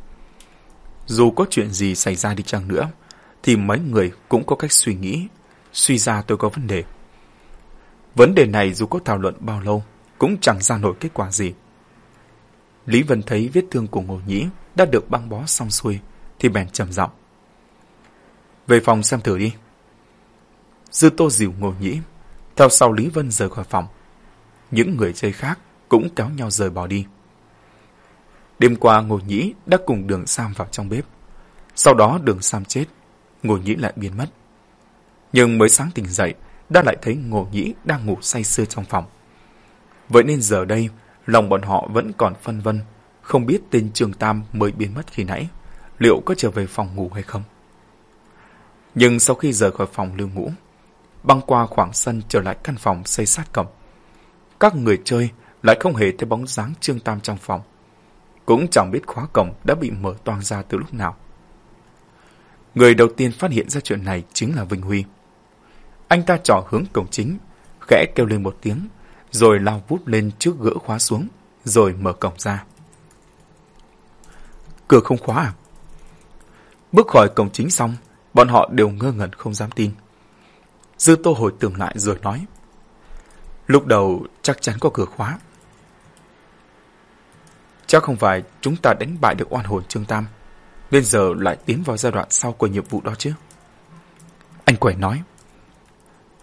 A: Dù có chuyện gì xảy ra đi chăng nữa, thì mấy người cũng có cách suy nghĩ, suy ra tôi có vấn đề. Vấn đề này dù có thảo luận bao lâu, cũng chẳng ra nổi kết quả gì. Lý Vân thấy vết thương của Ngô Nhĩ đã được băng bó xong xuôi, thì bèn trầm giọng. Về phòng xem thử đi. Dư Tô dìu Ngô Nhĩ, theo sau Lý Vân rời khỏi phòng. Những người chơi khác cũng kéo nhau rời bỏ đi. Đêm qua Ngô Nhĩ đã cùng đường Sam vào trong bếp. Sau đó đường Sam chết, Ngô Nhĩ lại biến mất. Nhưng mới sáng tỉnh dậy, đã lại thấy Ngô Nhĩ đang ngủ say sưa trong phòng. Vậy nên giờ đây, lòng bọn họ vẫn còn phân vân, không biết tên Trường Tam mới biến mất khi nãy, liệu có trở về phòng ngủ hay không. Nhưng sau khi rời khỏi phòng lưu ngũ, băng qua khoảng sân trở lại căn phòng xây sát cổng. Các người chơi lại không hề thấy bóng dáng Trương Tam trong phòng. Cũng chẳng biết khóa cổng đã bị mở toang ra từ lúc nào. Người đầu tiên phát hiện ra chuyện này chính là Vinh Huy. Anh ta trỏ hướng cổng chính, khẽ kêu lên một tiếng, rồi lao vút lên trước gỡ khóa xuống, rồi mở cổng ra. Cửa không khóa à? Bước khỏi cổng chính xong, bọn họ đều ngơ ngẩn không dám tin. Dư Tô hồi tưởng lại rồi nói. Lúc đầu chắc chắn có cửa khóa. Chắc không phải chúng ta đánh bại được oan hồn Trương Tam, nên giờ lại tiến vào giai đoạn sau của nhiệm vụ đó chứ. Anh quẩy nói.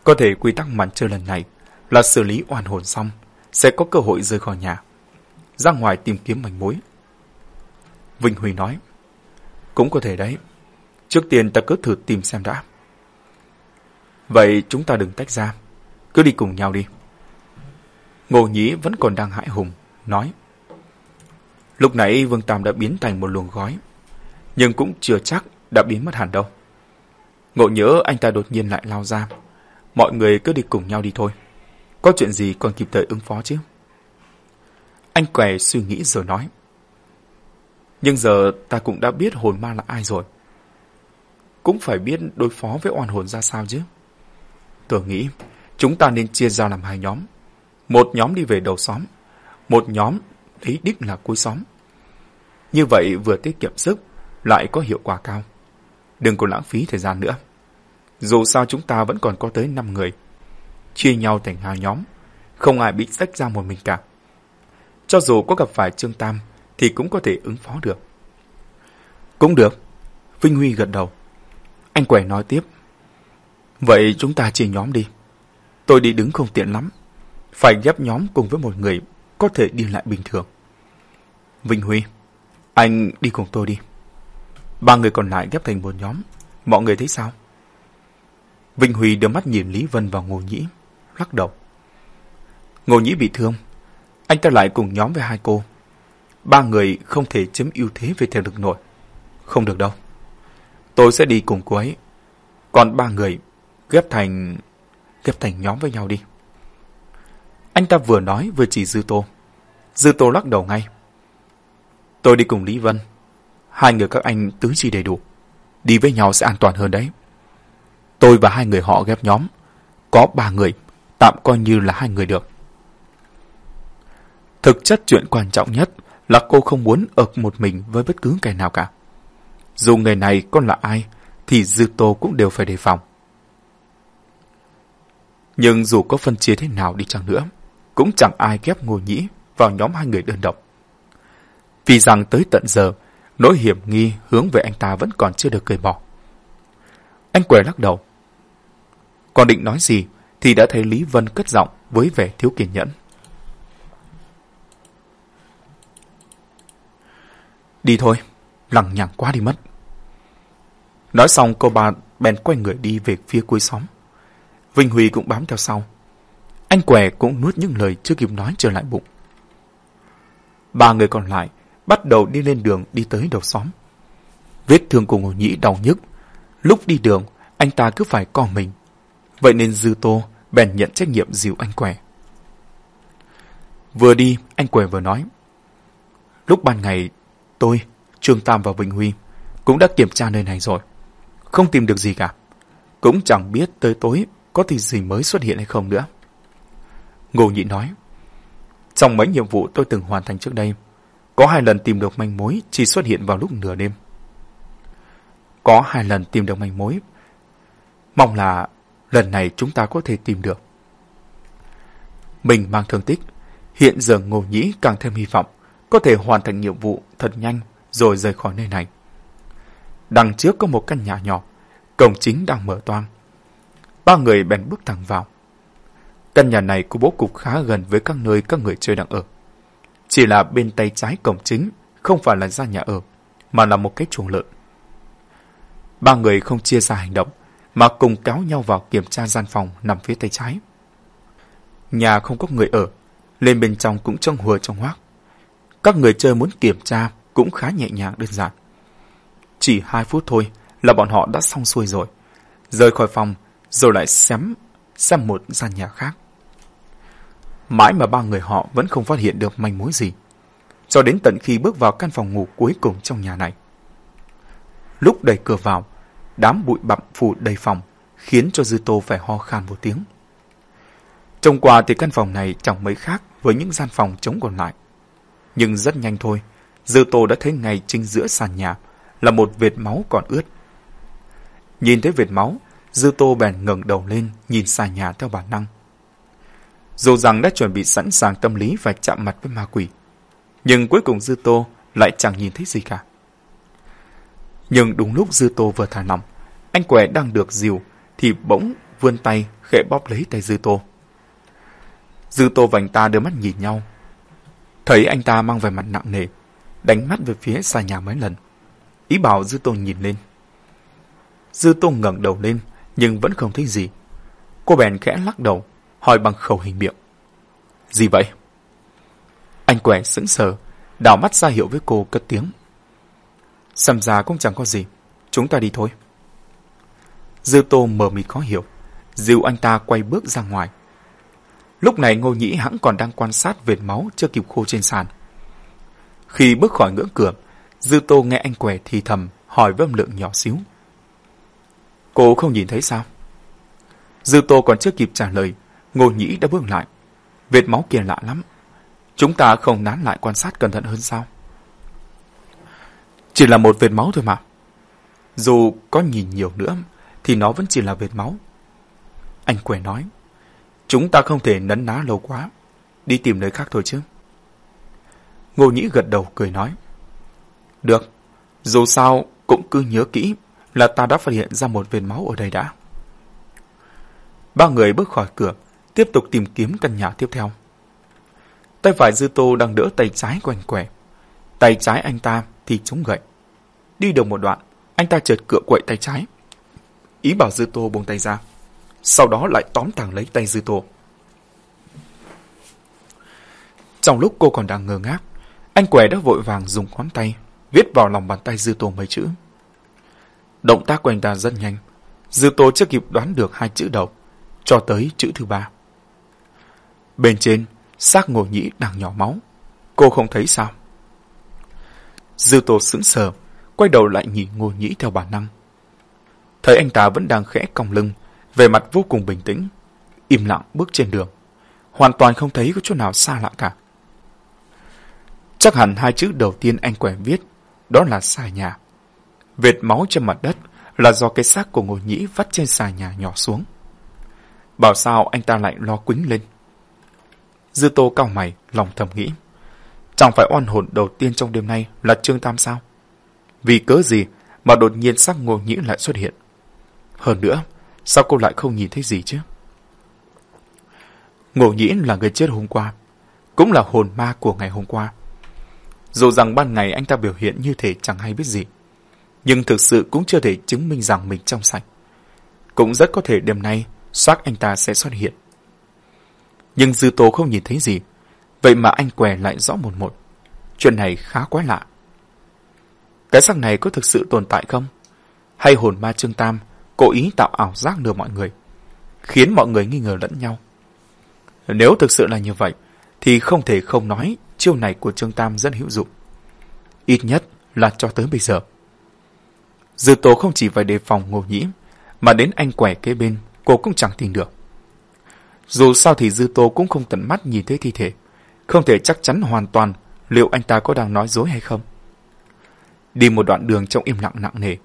A: Có thể quy tắc màn chơi lần này là xử lý oan hồn xong, sẽ có cơ hội rời khỏi nhà, ra ngoài tìm kiếm manh mối. Vinh Huy nói. Cũng có thể đấy. Trước tiên ta cứ thử tìm xem đã. Vậy chúng ta đừng tách ra, cứ đi cùng nhau đi. Ngô Nhĩ vẫn còn đang hãi hùng, nói. Lúc nãy Vương Tam đã biến thành một luồng gói, nhưng cũng chưa chắc đã biến mất hẳn đâu. Ngộ nhớ anh ta đột nhiên lại lao ra. Mọi người cứ đi cùng nhau đi thôi. Có chuyện gì còn kịp thời ứng phó chứ? Anh què suy nghĩ rồi nói. Nhưng giờ ta cũng đã biết hồn ma là ai rồi. Cũng phải biết đối phó với oan hồn ra sao chứ. Tôi nghĩ chúng ta nên chia ra làm hai nhóm. Một nhóm đi về đầu xóm, một nhóm lấy đích là cuối xóm. Như vậy vừa tiết kiệm sức, lại có hiệu quả cao. Đừng có lãng phí thời gian nữa. Dù sao chúng ta vẫn còn có tới 5 người. Chia nhau thành hai nhóm, không ai bị tách ra một mình cả. Cho dù có gặp phải Trương Tam, thì cũng có thể ứng phó được. Cũng được. Vinh Huy gật đầu. Anh quẻ nói tiếp. Vậy chúng ta chia nhóm đi. Tôi đi đứng không tiện lắm. Phải ghép nhóm cùng với một người có thể đi lại bình thường. Vinh Huy, anh đi cùng tôi đi. Ba người còn lại ghép thành một nhóm. Mọi người thấy sao? Vinh Huy đưa mắt nhìn Lý Vân và Ngô Nhĩ, lắc đầu. Ngô Nhĩ bị thương. Anh ta lại cùng nhóm với hai cô. Ba người không thể chiếm ưu thế về thể lực nổi. Không được đâu. Tôi sẽ đi cùng cô ấy. Còn ba người ghép thành... ghép thành nhóm với nhau đi. Anh ta vừa nói vừa chỉ Dư Tô. Dư Tô lắc đầu ngay. Tôi đi cùng Lý Vân. Hai người các anh tứ chi đầy đủ. Đi với nhau sẽ an toàn hơn đấy. Tôi và hai người họ ghép nhóm. Có ba người, tạm coi như là hai người được. Thực chất chuyện quan trọng nhất là cô không muốn ở một mình với bất cứ kẻ nào cả. Dù người này con là ai, thì Dư Tô cũng đều phải đề phòng. Nhưng dù có phân chia thế nào đi chăng nữa, cũng chẳng ai ghép ngồi Nhĩ vào nhóm hai người đơn độc. Vì rằng tới tận giờ, nỗi hiểm nghi hướng về anh ta vẫn còn chưa được cởi bỏ. Anh quẻ lắc đầu. Còn định nói gì thì đã thấy Lý Vân cất giọng với vẻ thiếu kiên nhẫn. Đi thôi, lằng nhằng quá đi mất. Nói xong cô bà bèn quay người đi về phía cuối xóm. Vinh Huy cũng bám theo sau. Anh què cũng nuốt những lời chưa kịp nói trở lại bụng. Ba người còn lại bắt đầu đi lên đường đi tới đầu xóm. Vết thương của Ngô Nhĩ đau nhức Lúc đi đường, anh ta cứ phải co mình. Vậy nên Dư Tô bèn nhận trách nhiệm dìu anh què. Vừa đi, anh què vừa nói. Lúc ban ngày, tôi, Trương Tam và vịnh Huy cũng đã kiểm tra nơi này rồi. Không tìm được gì cả. Cũng chẳng biết tới tối có thì gì mới xuất hiện hay không nữa. Ngô Nhị nói. Trong mấy nhiệm vụ tôi từng hoàn thành trước đây, có hai lần tìm được manh mối chỉ xuất hiện vào lúc nửa đêm. Có hai lần tìm được manh mối. Mong là lần này chúng ta có thể tìm được. Mình mang thương tích, hiện giờ Ngô Nhĩ càng thêm hy vọng có thể hoàn thành nhiệm vụ thật nhanh rồi rời khỏi nơi này. Đằng trước có một căn nhà nhỏ, cổng chính đang mở toang. Ba người bèn bước thẳng vào. Căn nhà này có bố cục khá gần với các nơi các người chơi đang ở. Chỉ là bên tay trái cổng chính không phải là ra nhà ở, mà là một cái chuồng lợn. Ba người không chia ra hành động, mà cùng kéo nhau vào kiểm tra gian phòng nằm phía tay trái. Nhà không có người ở, lên bên trong cũng trong hùa trong hoác. Các người chơi muốn kiểm tra cũng khá nhẹ nhàng đơn giản. Chỉ hai phút thôi là bọn họ đã xong xuôi rồi. Rời khỏi phòng, rồi lại xém xem một gian nhà khác. Mãi mà ba người họ vẫn không phát hiện được manh mối gì. Cho đến tận khi bước vào căn phòng ngủ cuối cùng trong nhà này. Lúc đẩy cửa vào, đám bụi bặm phủ đầy phòng, khiến cho Dư Tô phải ho khan một tiếng. Trông qua thì căn phòng này chẳng mấy khác với những gian phòng trống còn lại. Nhưng rất nhanh thôi, Dư Tô đã thấy ngay chính giữa sàn nhà là một vệt máu còn ướt. Nhìn thấy vệt máu, Dư Tô bèn ngẩng đầu lên nhìn xa nhà theo bản năng. Dù rằng đã chuẩn bị sẵn sàng tâm lý phải chạm mặt với ma quỷ, nhưng cuối cùng Dư Tô lại chẳng nhìn thấy gì cả. Nhưng đúng lúc Dư Tô vừa thả lòng, anh quẻ đang được dìu thì bỗng vươn tay khẽ bóp lấy tay Dư Tô. Dư Tô và anh ta đưa mắt nhìn nhau. Thấy anh ta mang vẻ mặt nặng nề, đánh mắt về phía xa nhà mấy lần. Ý bảo Dư Tô nhìn lên. Dư Tô ngẩng đầu lên, nhưng vẫn không thấy gì. Cô bèn khẽ lắc đầu, hỏi bằng khẩu hình miệng. Gì vậy? Anh quẻ sững sờ, đảo mắt ra hiệu với cô cất tiếng xăm ra cũng chẳng có gì, chúng ta đi thôi. Dư Tô mờ mịt khó hiểu, dìu anh ta quay bước ra ngoài. Lúc này Ngô Nhĩ hãng còn đang quan sát vệt máu chưa kịp khô trên sàn. Khi bước khỏi ngưỡng cửa, Dư Tô nghe anh què thì thầm hỏi với âm lượng nhỏ xíu. Cô không nhìn thấy sao? Dư Tô còn chưa kịp trả lời, Ngô Nhĩ đã bước lại. Vệt máu kia lạ lắm. Chúng ta không nán lại quan sát cẩn thận hơn sao? Chỉ là một vệt máu thôi mà. Dù có nhìn nhiều nữa, thì nó vẫn chỉ là vệt máu. Anh quẻ nói, chúng ta không thể nấn ná lâu quá, đi tìm nơi khác thôi chứ. Ngô Nhĩ gật đầu cười nói, được, dù sao cũng cứ nhớ kỹ là ta đã phát hiện ra một vệt máu ở đây đã. Ba người bước khỏi cửa, tiếp tục tìm kiếm căn nhà tiếp theo. Tay phải Dư Tô đang đỡ tay trái của anh quẻ. Tay trái anh ta thì chống gậy. Đi được một đoạn, anh ta chợt cựa quậy tay trái. Ý bảo Dư Tô buông tay ra. Sau đó lại tóm thẳng lấy tay Dư Tô. Trong lúc cô còn đang ngơ ngác, anh què đã vội vàng dùng ngón tay viết vào lòng bàn tay Dư Tô mấy chữ. Động tác của anh ta rất nhanh. Dư Tô chưa kịp đoán được hai chữ đầu, cho tới chữ thứ ba. Bên trên, xác ngồi nhĩ đang nhỏ máu. Cô không thấy sao? Dư Tô sững sờ, quay đầu lại nhìn ngô nhĩ theo bản năng. Thấy anh ta vẫn đang khẽ cong lưng, về mặt vô cùng bình tĩnh, im lặng bước trên đường. Hoàn toàn không thấy có chỗ nào xa lạ cả. Chắc hẳn hai chữ đầu tiên anh quẻ viết, đó là xà nhà. Vệt máu trên mặt đất là do cái xác của ngô nhĩ vắt trên xà nhà nhỏ xuống. Bảo sao anh ta lại lo quính lên. Dư tô cao mày, lòng thầm nghĩ. Chẳng phải oan hồn đầu tiên trong đêm nay là Trương Tam sao? Vì cớ gì mà đột nhiên sắc ngô nhĩ lại xuất hiện? Hơn nữa, sao cô lại không nhìn thấy gì chứ? Ngô nhĩ là người chết hôm qua, cũng là hồn ma của ngày hôm qua. Dù rằng ban ngày anh ta biểu hiện như thể chẳng hay biết gì, nhưng thực sự cũng chưa thể chứng minh rằng mình trong sạch. Cũng rất có thể đêm nay xác anh ta sẽ xuất hiện. Nhưng Dư Tố không nhìn thấy gì, vậy mà anh què lại rõ một một. Chuyện này khá quái lạ. Cái xác này có thực sự tồn tại không? hay hồn ma Trương Tam cố ý tạo ảo giác lừa mọi người, khiến mọi người nghi ngờ lẫn nhau. Nếu thực sự là như vậy, thì không thể không nói chiêu này của Trương Tam rất hữu dụng. Ít nhất là cho tới bây giờ. Dư tố không chỉ phải đề phòng ngô nhĩ, mà đến anh quẻ kế bên, cô cũng chẳng tin được. Dù sao thì Dư Tô cũng không tận mắt nhìn thấy thi thể, không thể chắc chắn hoàn toàn liệu anh ta có đang nói dối hay không. Đi một đoạn đường trong im lặng nặng nề.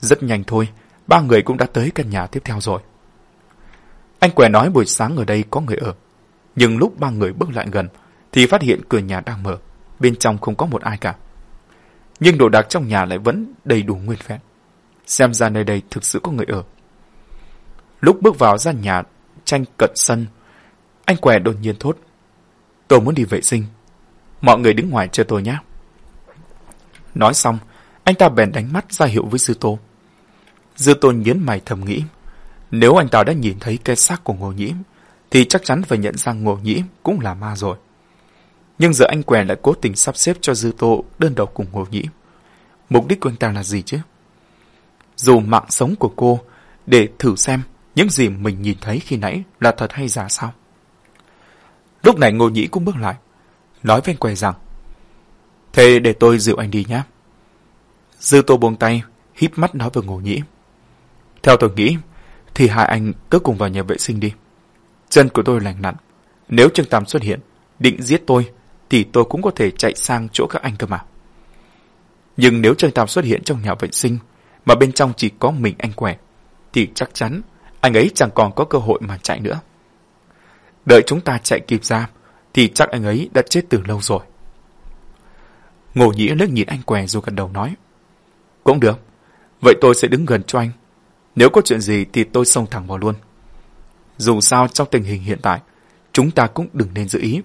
A: Rất nhanh thôi, ba người cũng đã tới căn nhà tiếp theo rồi. Anh quẻ nói buổi sáng ở đây có người ở, nhưng lúc ba người bước lại gần thì phát hiện cửa nhà đang mở, bên trong không có một ai cả. Nhưng đồ đạc trong nhà lại vẫn đầy đủ nguyên vẹn. Xem ra nơi đây thực sự có người ở. Lúc bước vào gian nhà tranh cận sân, anh què đột nhiên thốt. Tôi muốn đi vệ sinh. Mọi người đứng ngoài chờ tôi nhé. Nói xong, anh ta bèn đánh mắt ra hiệu với Dư Tô. Dư Tô nhớn mày thầm nghĩ. Nếu anh ta đã nhìn thấy cái xác của Ngô Nhĩ, thì chắc chắn phải nhận ra Ngô Nhĩ cũng là ma rồi. Nhưng giờ anh què lại cố tình sắp xếp cho Dư Tô đơn độc cùng Ngô Nhĩ. Mục đích của anh ta là gì chứ? Dù mạng sống của cô để thử xem những gì mình nhìn thấy khi nãy là thật hay giả sao? Lúc này Ngô Nhĩ cũng bước lại, nói với anh què rằng Thế để tôi dịu anh đi nhé. Dư Tô buông tay, híp mắt nói với Ngô Nhĩ. Theo tôi nghĩ, thì hai anh cứ cùng vào nhà vệ sinh đi. Chân của tôi lành lặn. Nếu Trương Tam xuất hiện, định giết tôi, thì tôi cũng có thể chạy sang chỗ các anh cơ mà. Nhưng nếu Trương Tam xuất hiện trong nhà vệ sinh, mà bên trong chỉ có mình anh quẻ, thì chắc chắn anh ấy chẳng còn có cơ hội mà chạy nữa. Đợi chúng ta chạy kịp ra, thì chắc anh ấy đã chết từ lâu rồi. Ngô Nhĩ lướt nhìn anh què rồi gật đầu nói. Cũng được, vậy tôi sẽ đứng gần cho anh. Nếu có chuyện gì thì tôi xông thẳng vào luôn. Dù sao trong tình hình hiện tại, chúng ta cũng đừng nên giữ ý.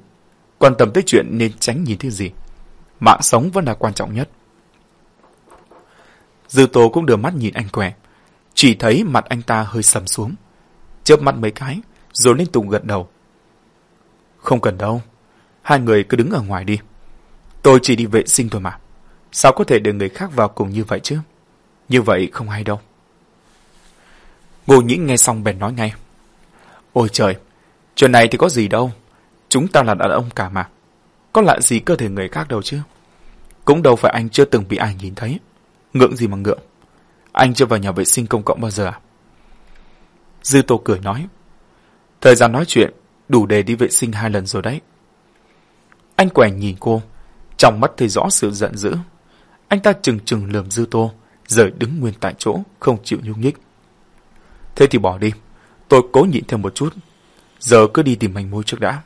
A: Quan tâm tới chuyện nên tránh nhìn thấy gì. Mạng sống vẫn là quan trọng nhất. Dư Tô cũng đưa mắt nhìn anh què. Chỉ thấy mặt anh ta hơi sầm xuống. Chớp mắt mấy cái, rồi liên tục gật đầu. Không cần đâu. Hai người cứ đứng ở ngoài đi. Tôi chỉ đi vệ sinh thôi mà. Sao có thể để người khác vào cùng như vậy chứ? Như vậy không hay đâu. Ngô Nhĩ nghe xong bèn nói ngay. Ôi trời, chuyện này thì có gì đâu. Chúng ta là đàn ông cả mà. Có lạ gì cơ thể người khác đâu chứ. Cũng đâu phải anh chưa từng bị ai nhìn thấy. Ngượng gì mà ngượng. Anh chưa vào nhà vệ sinh công cộng bao giờ à? Dư Tô cười nói. Thời gian nói chuyện, đủ để đi vệ sinh hai lần rồi đấy. Anh quẻ nhìn cô, trong mắt thấy rõ sự giận dữ. Anh ta chừng chừng lườm Dư Tô, rời đứng nguyên tại chỗ, không chịu nhúc nhích. Thế thì bỏ đi, tôi cố nhịn thêm một chút. Giờ cứ đi tìm manh mối trước đã.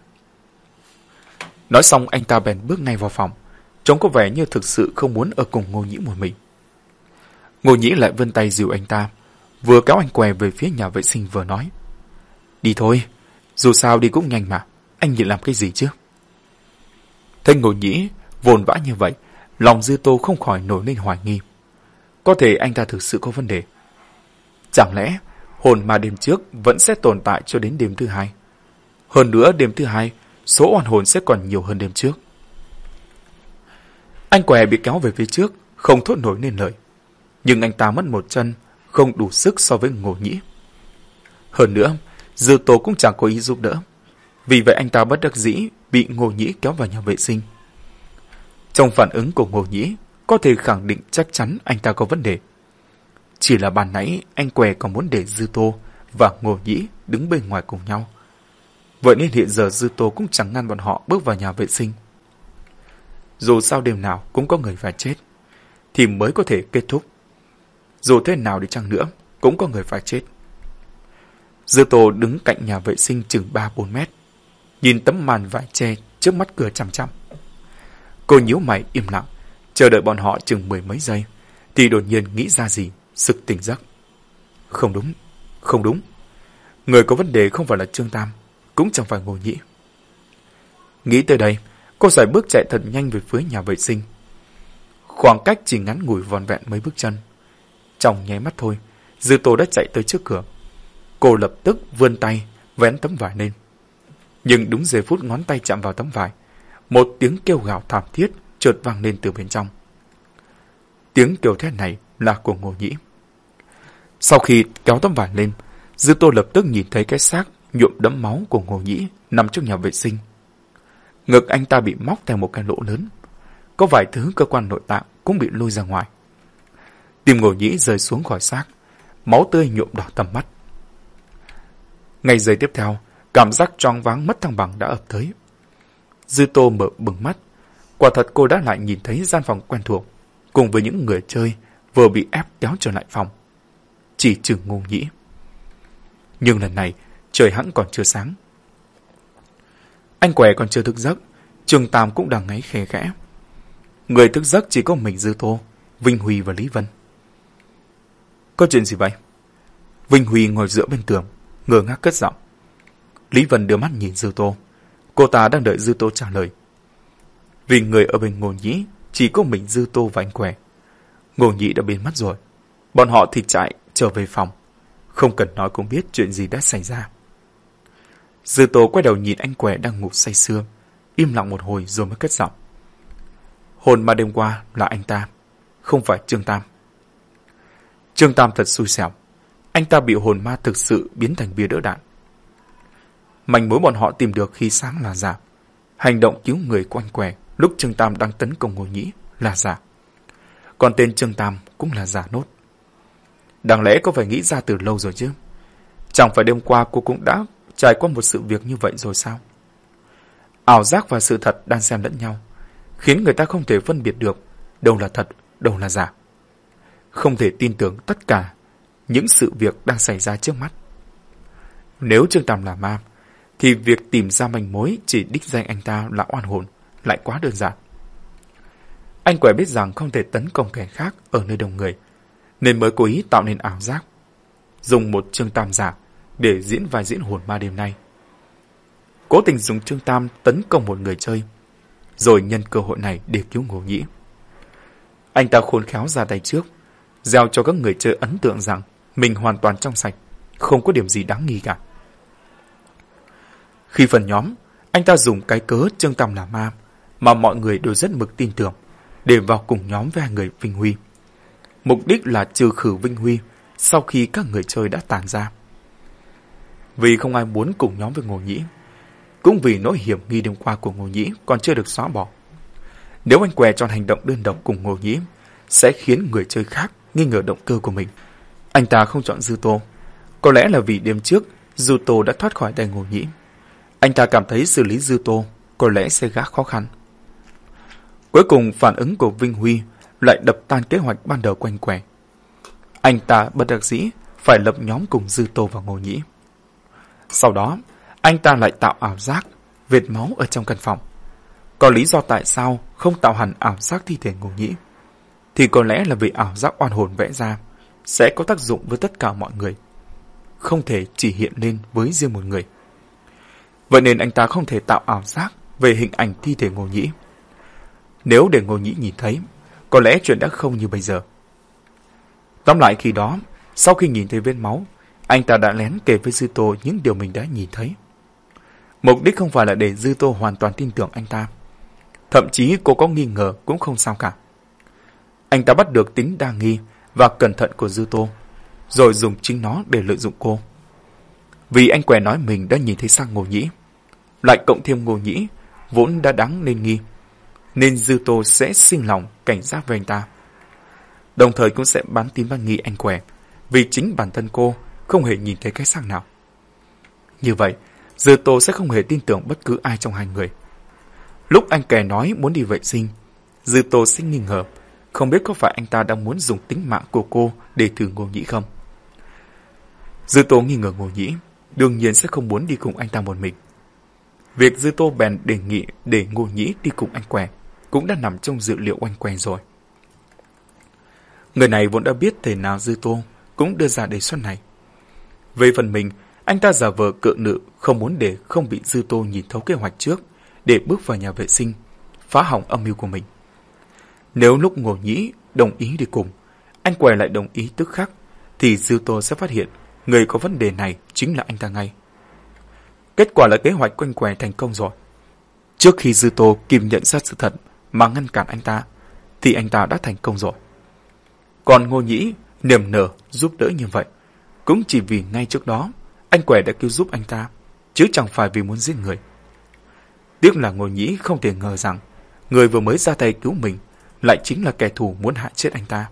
A: Nói xong anh ta bèn bước ngay vào phòng, trông có vẻ như thực sự không muốn ở cùng Ngô Nhĩ một mình. Ngô Nhĩ lại vươn tay dìu anh ta, vừa kéo anh què về phía nhà vệ sinh vừa nói. Đi thôi, dù sao đi cũng nhanh mà, anh nhịn làm cái gì chứ? Thấy Ngô Nhĩ vồn vã như vậy, lòng Dư Tô không khỏi nổi lên hoài nghi. Có thể anh ta thực sự có vấn đề. Chẳng lẽ hồn mà đêm trước vẫn sẽ tồn tại cho đến đêm thứ hai? Hơn nữa đêm thứ hai, số oan hồn sẽ còn nhiều hơn đêm trước. Anh què bị kéo về phía trước, không thốt nổi nên lời nhưng anh ta mất một chân, không đủ sức so với ngô nhĩ. Hơn nữa, dư tô cũng chẳng có ý giúp đỡ. Vì vậy anh ta bất đắc dĩ bị ngô nhĩ kéo vào nhà vệ sinh. Trong phản ứng của ngô nhĩ, có thể khẳng định chắc chắn anh ta có vấn đề. Chỉ là bàn nãy anh què còn muốn để Dư Tô và Ngô Nhĩ đứng bên ngoài cùng nhau. Vậy nên hiện giờ Dư Tô cũng chẳng ngăn bọn họ bước vào nhà vệ sinh. Dù sao đêm nào cũng có người phải chết, thì mới có thể kết thúc. Dù thế nào đi chăng nữa, cũng có người phải chết. Dư Tô đứng cạnh nhà vệ sinh chừng 3-4 mét, nhìn tấm màn vải che trước mắt cửa chằm chằm. Cô nhíu mày im lặng, chờ đợi bọn họ chừng mười mấy giây, thì đột nhiên nghĩ ra gì, sực tỉnh giấc. Không đúng, không đúng. Người có vấn đề không phải là Trương Tam, cũng chẳng phải Ngô Nhĩ. Nghĩ tới đây, cô giải bước chạy thật nhanh về phía nhà vệ sinh. Khoảng cách chỉ ngắn ngủi vòn vẹn mấy bước chân. Trong nháy mắt thôi, Dư Tô đã chạy tới trước cửa. Cô lập tức vươn tay, vén tấm vải lên. Nhưng đúng giây phút ngón tay chạm vào tấm vải, một tiếng kêu gào thảm thiết chợt vang lên từ bên trong. Tiếng kêu thét này là của Ngô Nhĩ. Sau khi kéo tấm vải lên, Dư Tô lập tức nhìn thấy cái xác nhuộm đẫm máu của Ngô Nhĩ nằm trong nhà vệ sinh. Ngực anh ta bị móc theo một cái lỗ lớn. Có vài thứ cơ quan nội tạng cũng bị lôi ra ngoài. Tim Ngô Nhĩ rơi xuống khỏi xác, máu tươi nhuộm đỏ tầm mắt. ngay giây tiếp theo, cảm giác choáng váng mất thăng bằng đã ập tới. Dư Tô mở bừng mắt, quả thật cô đã lại nhìn thấy gian phòng quen thuộc, cùng với những người chơi vừa bị ép kéo trở lại phòng. Chỉ chừng Ngô Nhĩ. Nhưng lần này, trời hẳn còn chưa sáng. Anh què còn chưa thức giấc, Trường Tam cũng đang ngáy khẽ khẽ. Người thức giấc chỉ có mình Dư Tô, Vinh Huy và Lý Vân. Có chuyện gì vậy? Vinh Huy ngồi dựa bên tường, ngơ ngác cất giọng. Lý Vân đưa mắt nhìn Dư Tô. Cô ta đang đợi Dư Tô trả lời. Vì người ở bên Ngô Nhĩ chỉ có mình Dư Tô và anh què. Ngô Nhĩ đã biến mất rồi. Bọn họ thì chạy trở về phòng. Không cần nói cũng biết chuyện gì đã xảy ra. Dư Tô quay đầu nhìn anh què đang ngủ say sưa, im lặng một hồi rồi mới cất giọng. Hồn mà đêm qua là anh ta, không phải Trương Tam. Trương Tam thật xui xẻo. Anh ta bị hồn ma thực sự biến thành bia đỡ đạn. Mảnh mối bọn họ tìm được khi sáng là giả. Hành động cứu người của anh què lúc Trương Tam đang tấn công Ngô Nhĩ là giả. Còn tên Trương Tam cũng là giả nốt. Đáng lẽ có phải nghĩ ra từ lâu rồi chứ? Chẳng phải đêm qua cô cũng đã trải qua một sự việc như vậy rồi sao? Ảo giác và sự thật đang xem lẫn nhau, khiến người ta không thể phân biệt được đâu là thật, đâu là giả. Không thể tin tưởng tất cả những sự việc đang xảy ra trước mắt. Nếu Trương Tam là ma, thì việc tìm ra manh mối chỉ đích danh anh ta là oan hồn lại quá đơn giản. Anh quẻ biết rằng không thể tấn công kẻ khác ở nơi đông người, nên mới cố ý tạo nên ảo giác, dùng một Trương Tam giả để diễn vai diễn hồn ma đêm nay. Cố tình dùng Trương Tam tấn công một người chơi, rồi nhân cơ hội này để cứu Ngô Nhĩ. Anh ta khôn khéo ra tay trước, gieo cho các người chơi ấn tượng rằng mình hoàn toàn trong sạch, không có điểm gì đáng nghi cả. Khi phần nhóm, anh ta dùng cái cớ Trương Tam là ma, mà mọi người đều rất mực tin tưởng, để vào cùng nhóm với hai người Vinh Huy. Mục đích là trừ khử Vinh Huy sau khi các người chơi đã tàn ra. Vì không ai muốn cùng nhóm với Ngô Nhĩ, cũng vì nỗi hiểm nghi đêm qua của Ngô Nhĩ còn chưa được xóa bỏ. Nếu anh què chọn hành động đơn độc cùng Ngô Nhĩ, sẽ khiến người chơi khác nghi ngờ động cơ của mình. Anh ta không chọn Dư Tô. Có lẽ là vì đêm trước, Dư Tô đã thoát khỏi tay Ngô Nhĩ. Anh ta cảm thấy xử lý Dư Tô có lẽ sẽ gác khó khăn. Cuối cùng phản ứng của Vinh Huy lại đập tan kế hoạch ban đầu quanh quẻ. Anh ta bất đắc dĩ phải lập nhóm cùng Dư Tô và Ngô Nhĩ. Sau đó, anh ta lại tạo ảo giác, vệt máu ở trong căn phòng. Có lý do tại sao không tạo hẳn ảo giác thi thể Ngô Nhĩ? Thì có lẽ là vì ảo giác oan hồn vẽ ra sẽ có tác dụng với tất cả mọi người. Không thể chỉ hiện lên với riêng một người. Vậy nên anh ta không thể tạo ảo giác về hình ảnh thi thể Ngô Nhĩ. Nếu để Ngô Nhĩ nhìn thấy, có lẽ chuyện đã không như bây giờ. Tóm lại khi đó, sau khi nhìn thấy vết máu, anh ta đã lén kể với Dư Tô những điều mình đã nhìn thấy. Mục đích không phải là để Dư Tô hoàn toàn tin tưởng anh ta. Thậm chí cô có nghi ngờ cũng không sao cả. Anh ta bắt được tính đa nghi và cẩn thận của Dư Tô, rồi dùng chính nó để lợi dụng cô. Vì anh què nói mình đã nhìn thấy sang Ngô Nhĩ, lại cộng thêm Ngô Nhĩ, vốn đã đáng nên nghi, nên Dư Tô sẽ sinh lòng cảnh giác với anh ta. Đồng thời cũng sẽ bán tín bán nghi anh què, vì chính bản thân cô không hề nhìn thấy cái xác nào. Như vậy, Dư Tô sẽ không hề tin tưởng bất cứ ai trong hai người. Lúc anh kè nói muốn đi vệ sinh, Dư Tô sẽ nghi ngờ, không biết có phải anh ta đang muốn dùng tính mạng của cô để thử Ngô Nhĩ không. Dư Tô nghi ngờ Ngô Nhĩ, đương nhiên sẽ không muốn đi cùng anh ta một mình. Việc Dư Tô bèn đề nghị để Ngô Nhĩ đi cùng anh què cũng đã nằm trong dự liệu anh què rồi. Người này vốn đã biết thể nào Dư Tô cũng đưa ra đề xuất này. Về phần mình, anh ta giả vờ cự nữ không muốn để không bị Dư Tô nhìn thấu kế hoạch trước để bước vào nhà vệ sinh, phá hỏng âm mưu của mình. Nếu lúc Ngô Nhĩ đồng ý đi cùng, anh Què lại đồng ý tức khắc, thì Dư Tô sẽ phát hiện người có vấn đề này chính là anh ta ngay. Kết quả là kế hoạch quanh què thành công rồi. Trước khi Dư Tô kìm nhận ra sự thật mà ngăn cản anh ta, thì anh ta đã thành công rồi. Còn Ngô Nhĩ niềm nở giúp đỡ như vậy. Cũng chỉ vì ngay trước đó, anh quẻ đã cứu giúp anh ta, chứ chẳng phải vì muốn giết người. Tiếc là Ngô Nhĩ không thể ngờ rằng người vừa mới ra tay cứu mình lại chính là kẻ thù muốn hại chết anh ta.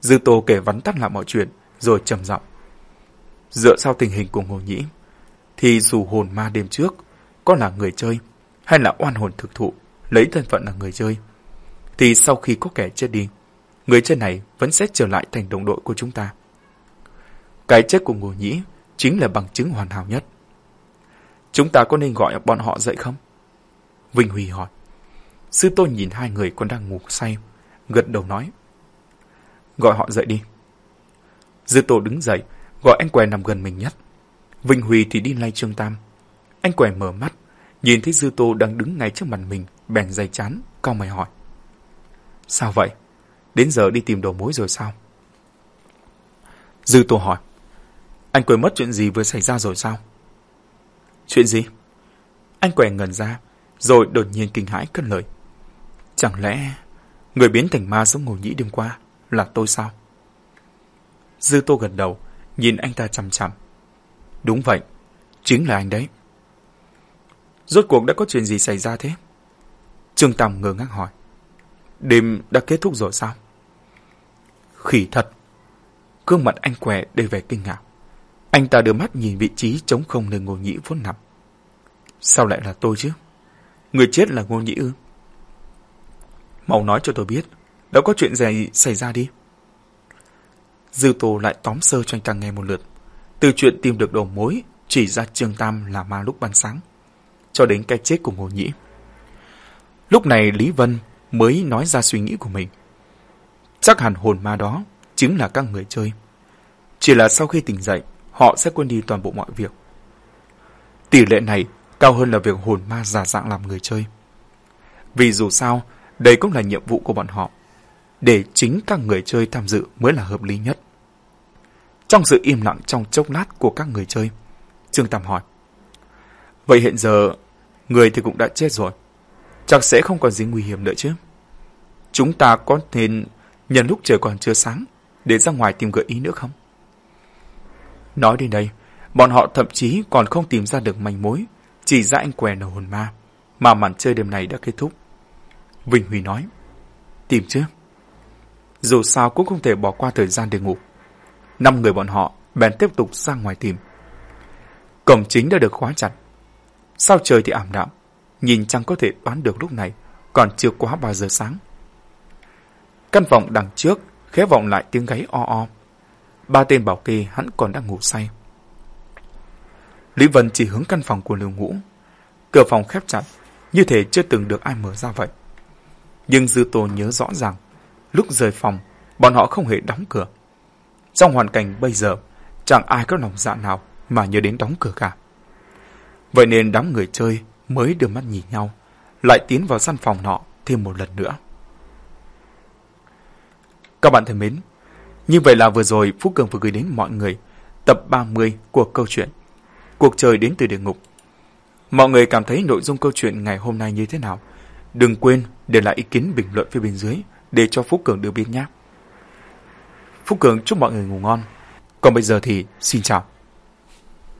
A: Dư Tô kể vắn tắt lại mọi chuyện, rồi trầm giọng. Dựa sau tình hình của Ngô Nhĩ, thì dù hồn ma đêm trước có là người chơi hay là oan hồn thực thụ lấy thân phận là người chơi, thì sau khi có kẻ chết đi, người chơi này vẫn sẽ trở lại thành đồng đội của chúng ta. Cái chết của Ngô Nhĩ chính là bằng chứng hoàn hảo nhất. Chúng ta có nên gọi bọn họ dậy không? Vinh Huy hỏi. Sư tôn nhìn hai người còn đang ngủ say, gật đầu nói. Gọi họ dậy đi. Dư Tô đứng dậy, gọi anh què nằm gần mình nhất. Vinh Huy thì đi lay Trương Tam. Anh què mở mắt, nhìn thấy Dư Tô đang đứng ngay trước mặt mình, bèn dày chán, cau mày hỏi. Sao vậy? Đến giờ đi tìm đầu mối rồi sao? Dư Tô hỏi. Anh quên mất chuyện gì vừa xảy ra rồi sao? Chuyện gì? Anh què ngần ra, rồi đột nhiên kinh hãi cất lời. Chẳng lẽ người biến thành ma giống ngồi nhĩ đêm qua là tôi sao? Dư Tô gật đầu, nhìn anh ta chằm chằm. Đúng vậy, chính là anh đấy. Rốt cuộc đã có chuyện gì xảy ra thế? Trương Tầm ngơ ngác hỏi. Đêm đã kết thúc rồi sao? Khỉ thật. Gương mặt anh què đầy vẻ kinh ngạc. Anh ta đưa mắt nhìn vị trí trống không nơi ngô nhĩ vốn nằm. Sao lại là tôi chứ? Người chết là ngô nhĩ ư? Mau nói cho tôi biết, đã có chuyện gì xảy ra đi. Dư Tô lại tóm sơ cho anh ta nghe một lượt. Từ chuyện tìm được đầu mối, chỉ ra Trương Tam là ma lúc ban sáng, cho đến cái chết của Ngô Nhĩ. Lúc này Lý Vân mới nói ra suy nghĩ của mình. Chắc hẳn hồn ma đó chính là các người chơi. Chỉ là sau khi tỉnh dậy, họ sẽ quên đi toàn bộ mọi việc. Tỷ lệ này cao hơn là việc hồn ma giả dạng làm người chơi. Vì dù sao, đây cũng là nhiệm vụ của bọn họ. Để chính các người chơi tham dự mới là hợp lý nhất. Trong sự im lặng trong chốc lát của các người chơi, Trương Tam hỏi. Vậy hiện giờ, người thì cũng đã chết rồi. Chắc sẽ không còn gì nguy hiểm nữa chứ. Chúng ta có nên nhân lúc trời còn chưa sáng để ra ngoài tìm gợi ý nữa không? Nói đến đây, bọn họ thậm chí còn không tìm ra được manh mối, chỉ ra anh què nở hồn ma, mà màn chơi đêm này đã kết thúc. Vinh Huy nói, tìm chứ. Dù sao cũng không thể bỏ qua thời gian để ngủ. Năm người bọn họ bèn tiếp tục ra ngoài tìm. Cổng chính đã được khóa chặt. Sao trời thì ảm đạm, nhìn chẳng có thể đoán được lúc này còn chưa quá 3 giờ sáng. Căn phòng đằng trước khẽ vọng lại tiếng gáy o o. Ba tên bảo kê hắn còn đang ngủ say. Lý Vân chỉ hướng căn phòng của Lưu Ngũ. Cửa phòng khép chặt, như thể chưa từng được ai mở ra vậy. Nhưng Dư Tô nhớ rõ ràng, lúc rời phòng, bọn họ không hề đóng cửa. Trong hoàn cảnh bây giờ, chẳng ai có lòng dạ nào mà nhớ đến đóng cửa cả. Vậy nên đám người chơi mới đưa mắt nhìn nhau, lại tiến vào căn phòng nọ thêm một lần nữa. Các bạn thân mến, như vậy là vừa rồi Phú Cường vừa gửi đến mọi người tập 30 của câu chuyện Cuộc trời đến từ địa ngục. Mọi người cảm thấy nội dung câu chuyện ngày hôm nay như thế nào? Đừng quên để lại ý kiến bình luận phía bên dưới để cho Phú Cường được biết nhé. Phúc Cường chúc mọi người ngủ ngon. Còn bây giờ thì xin chào.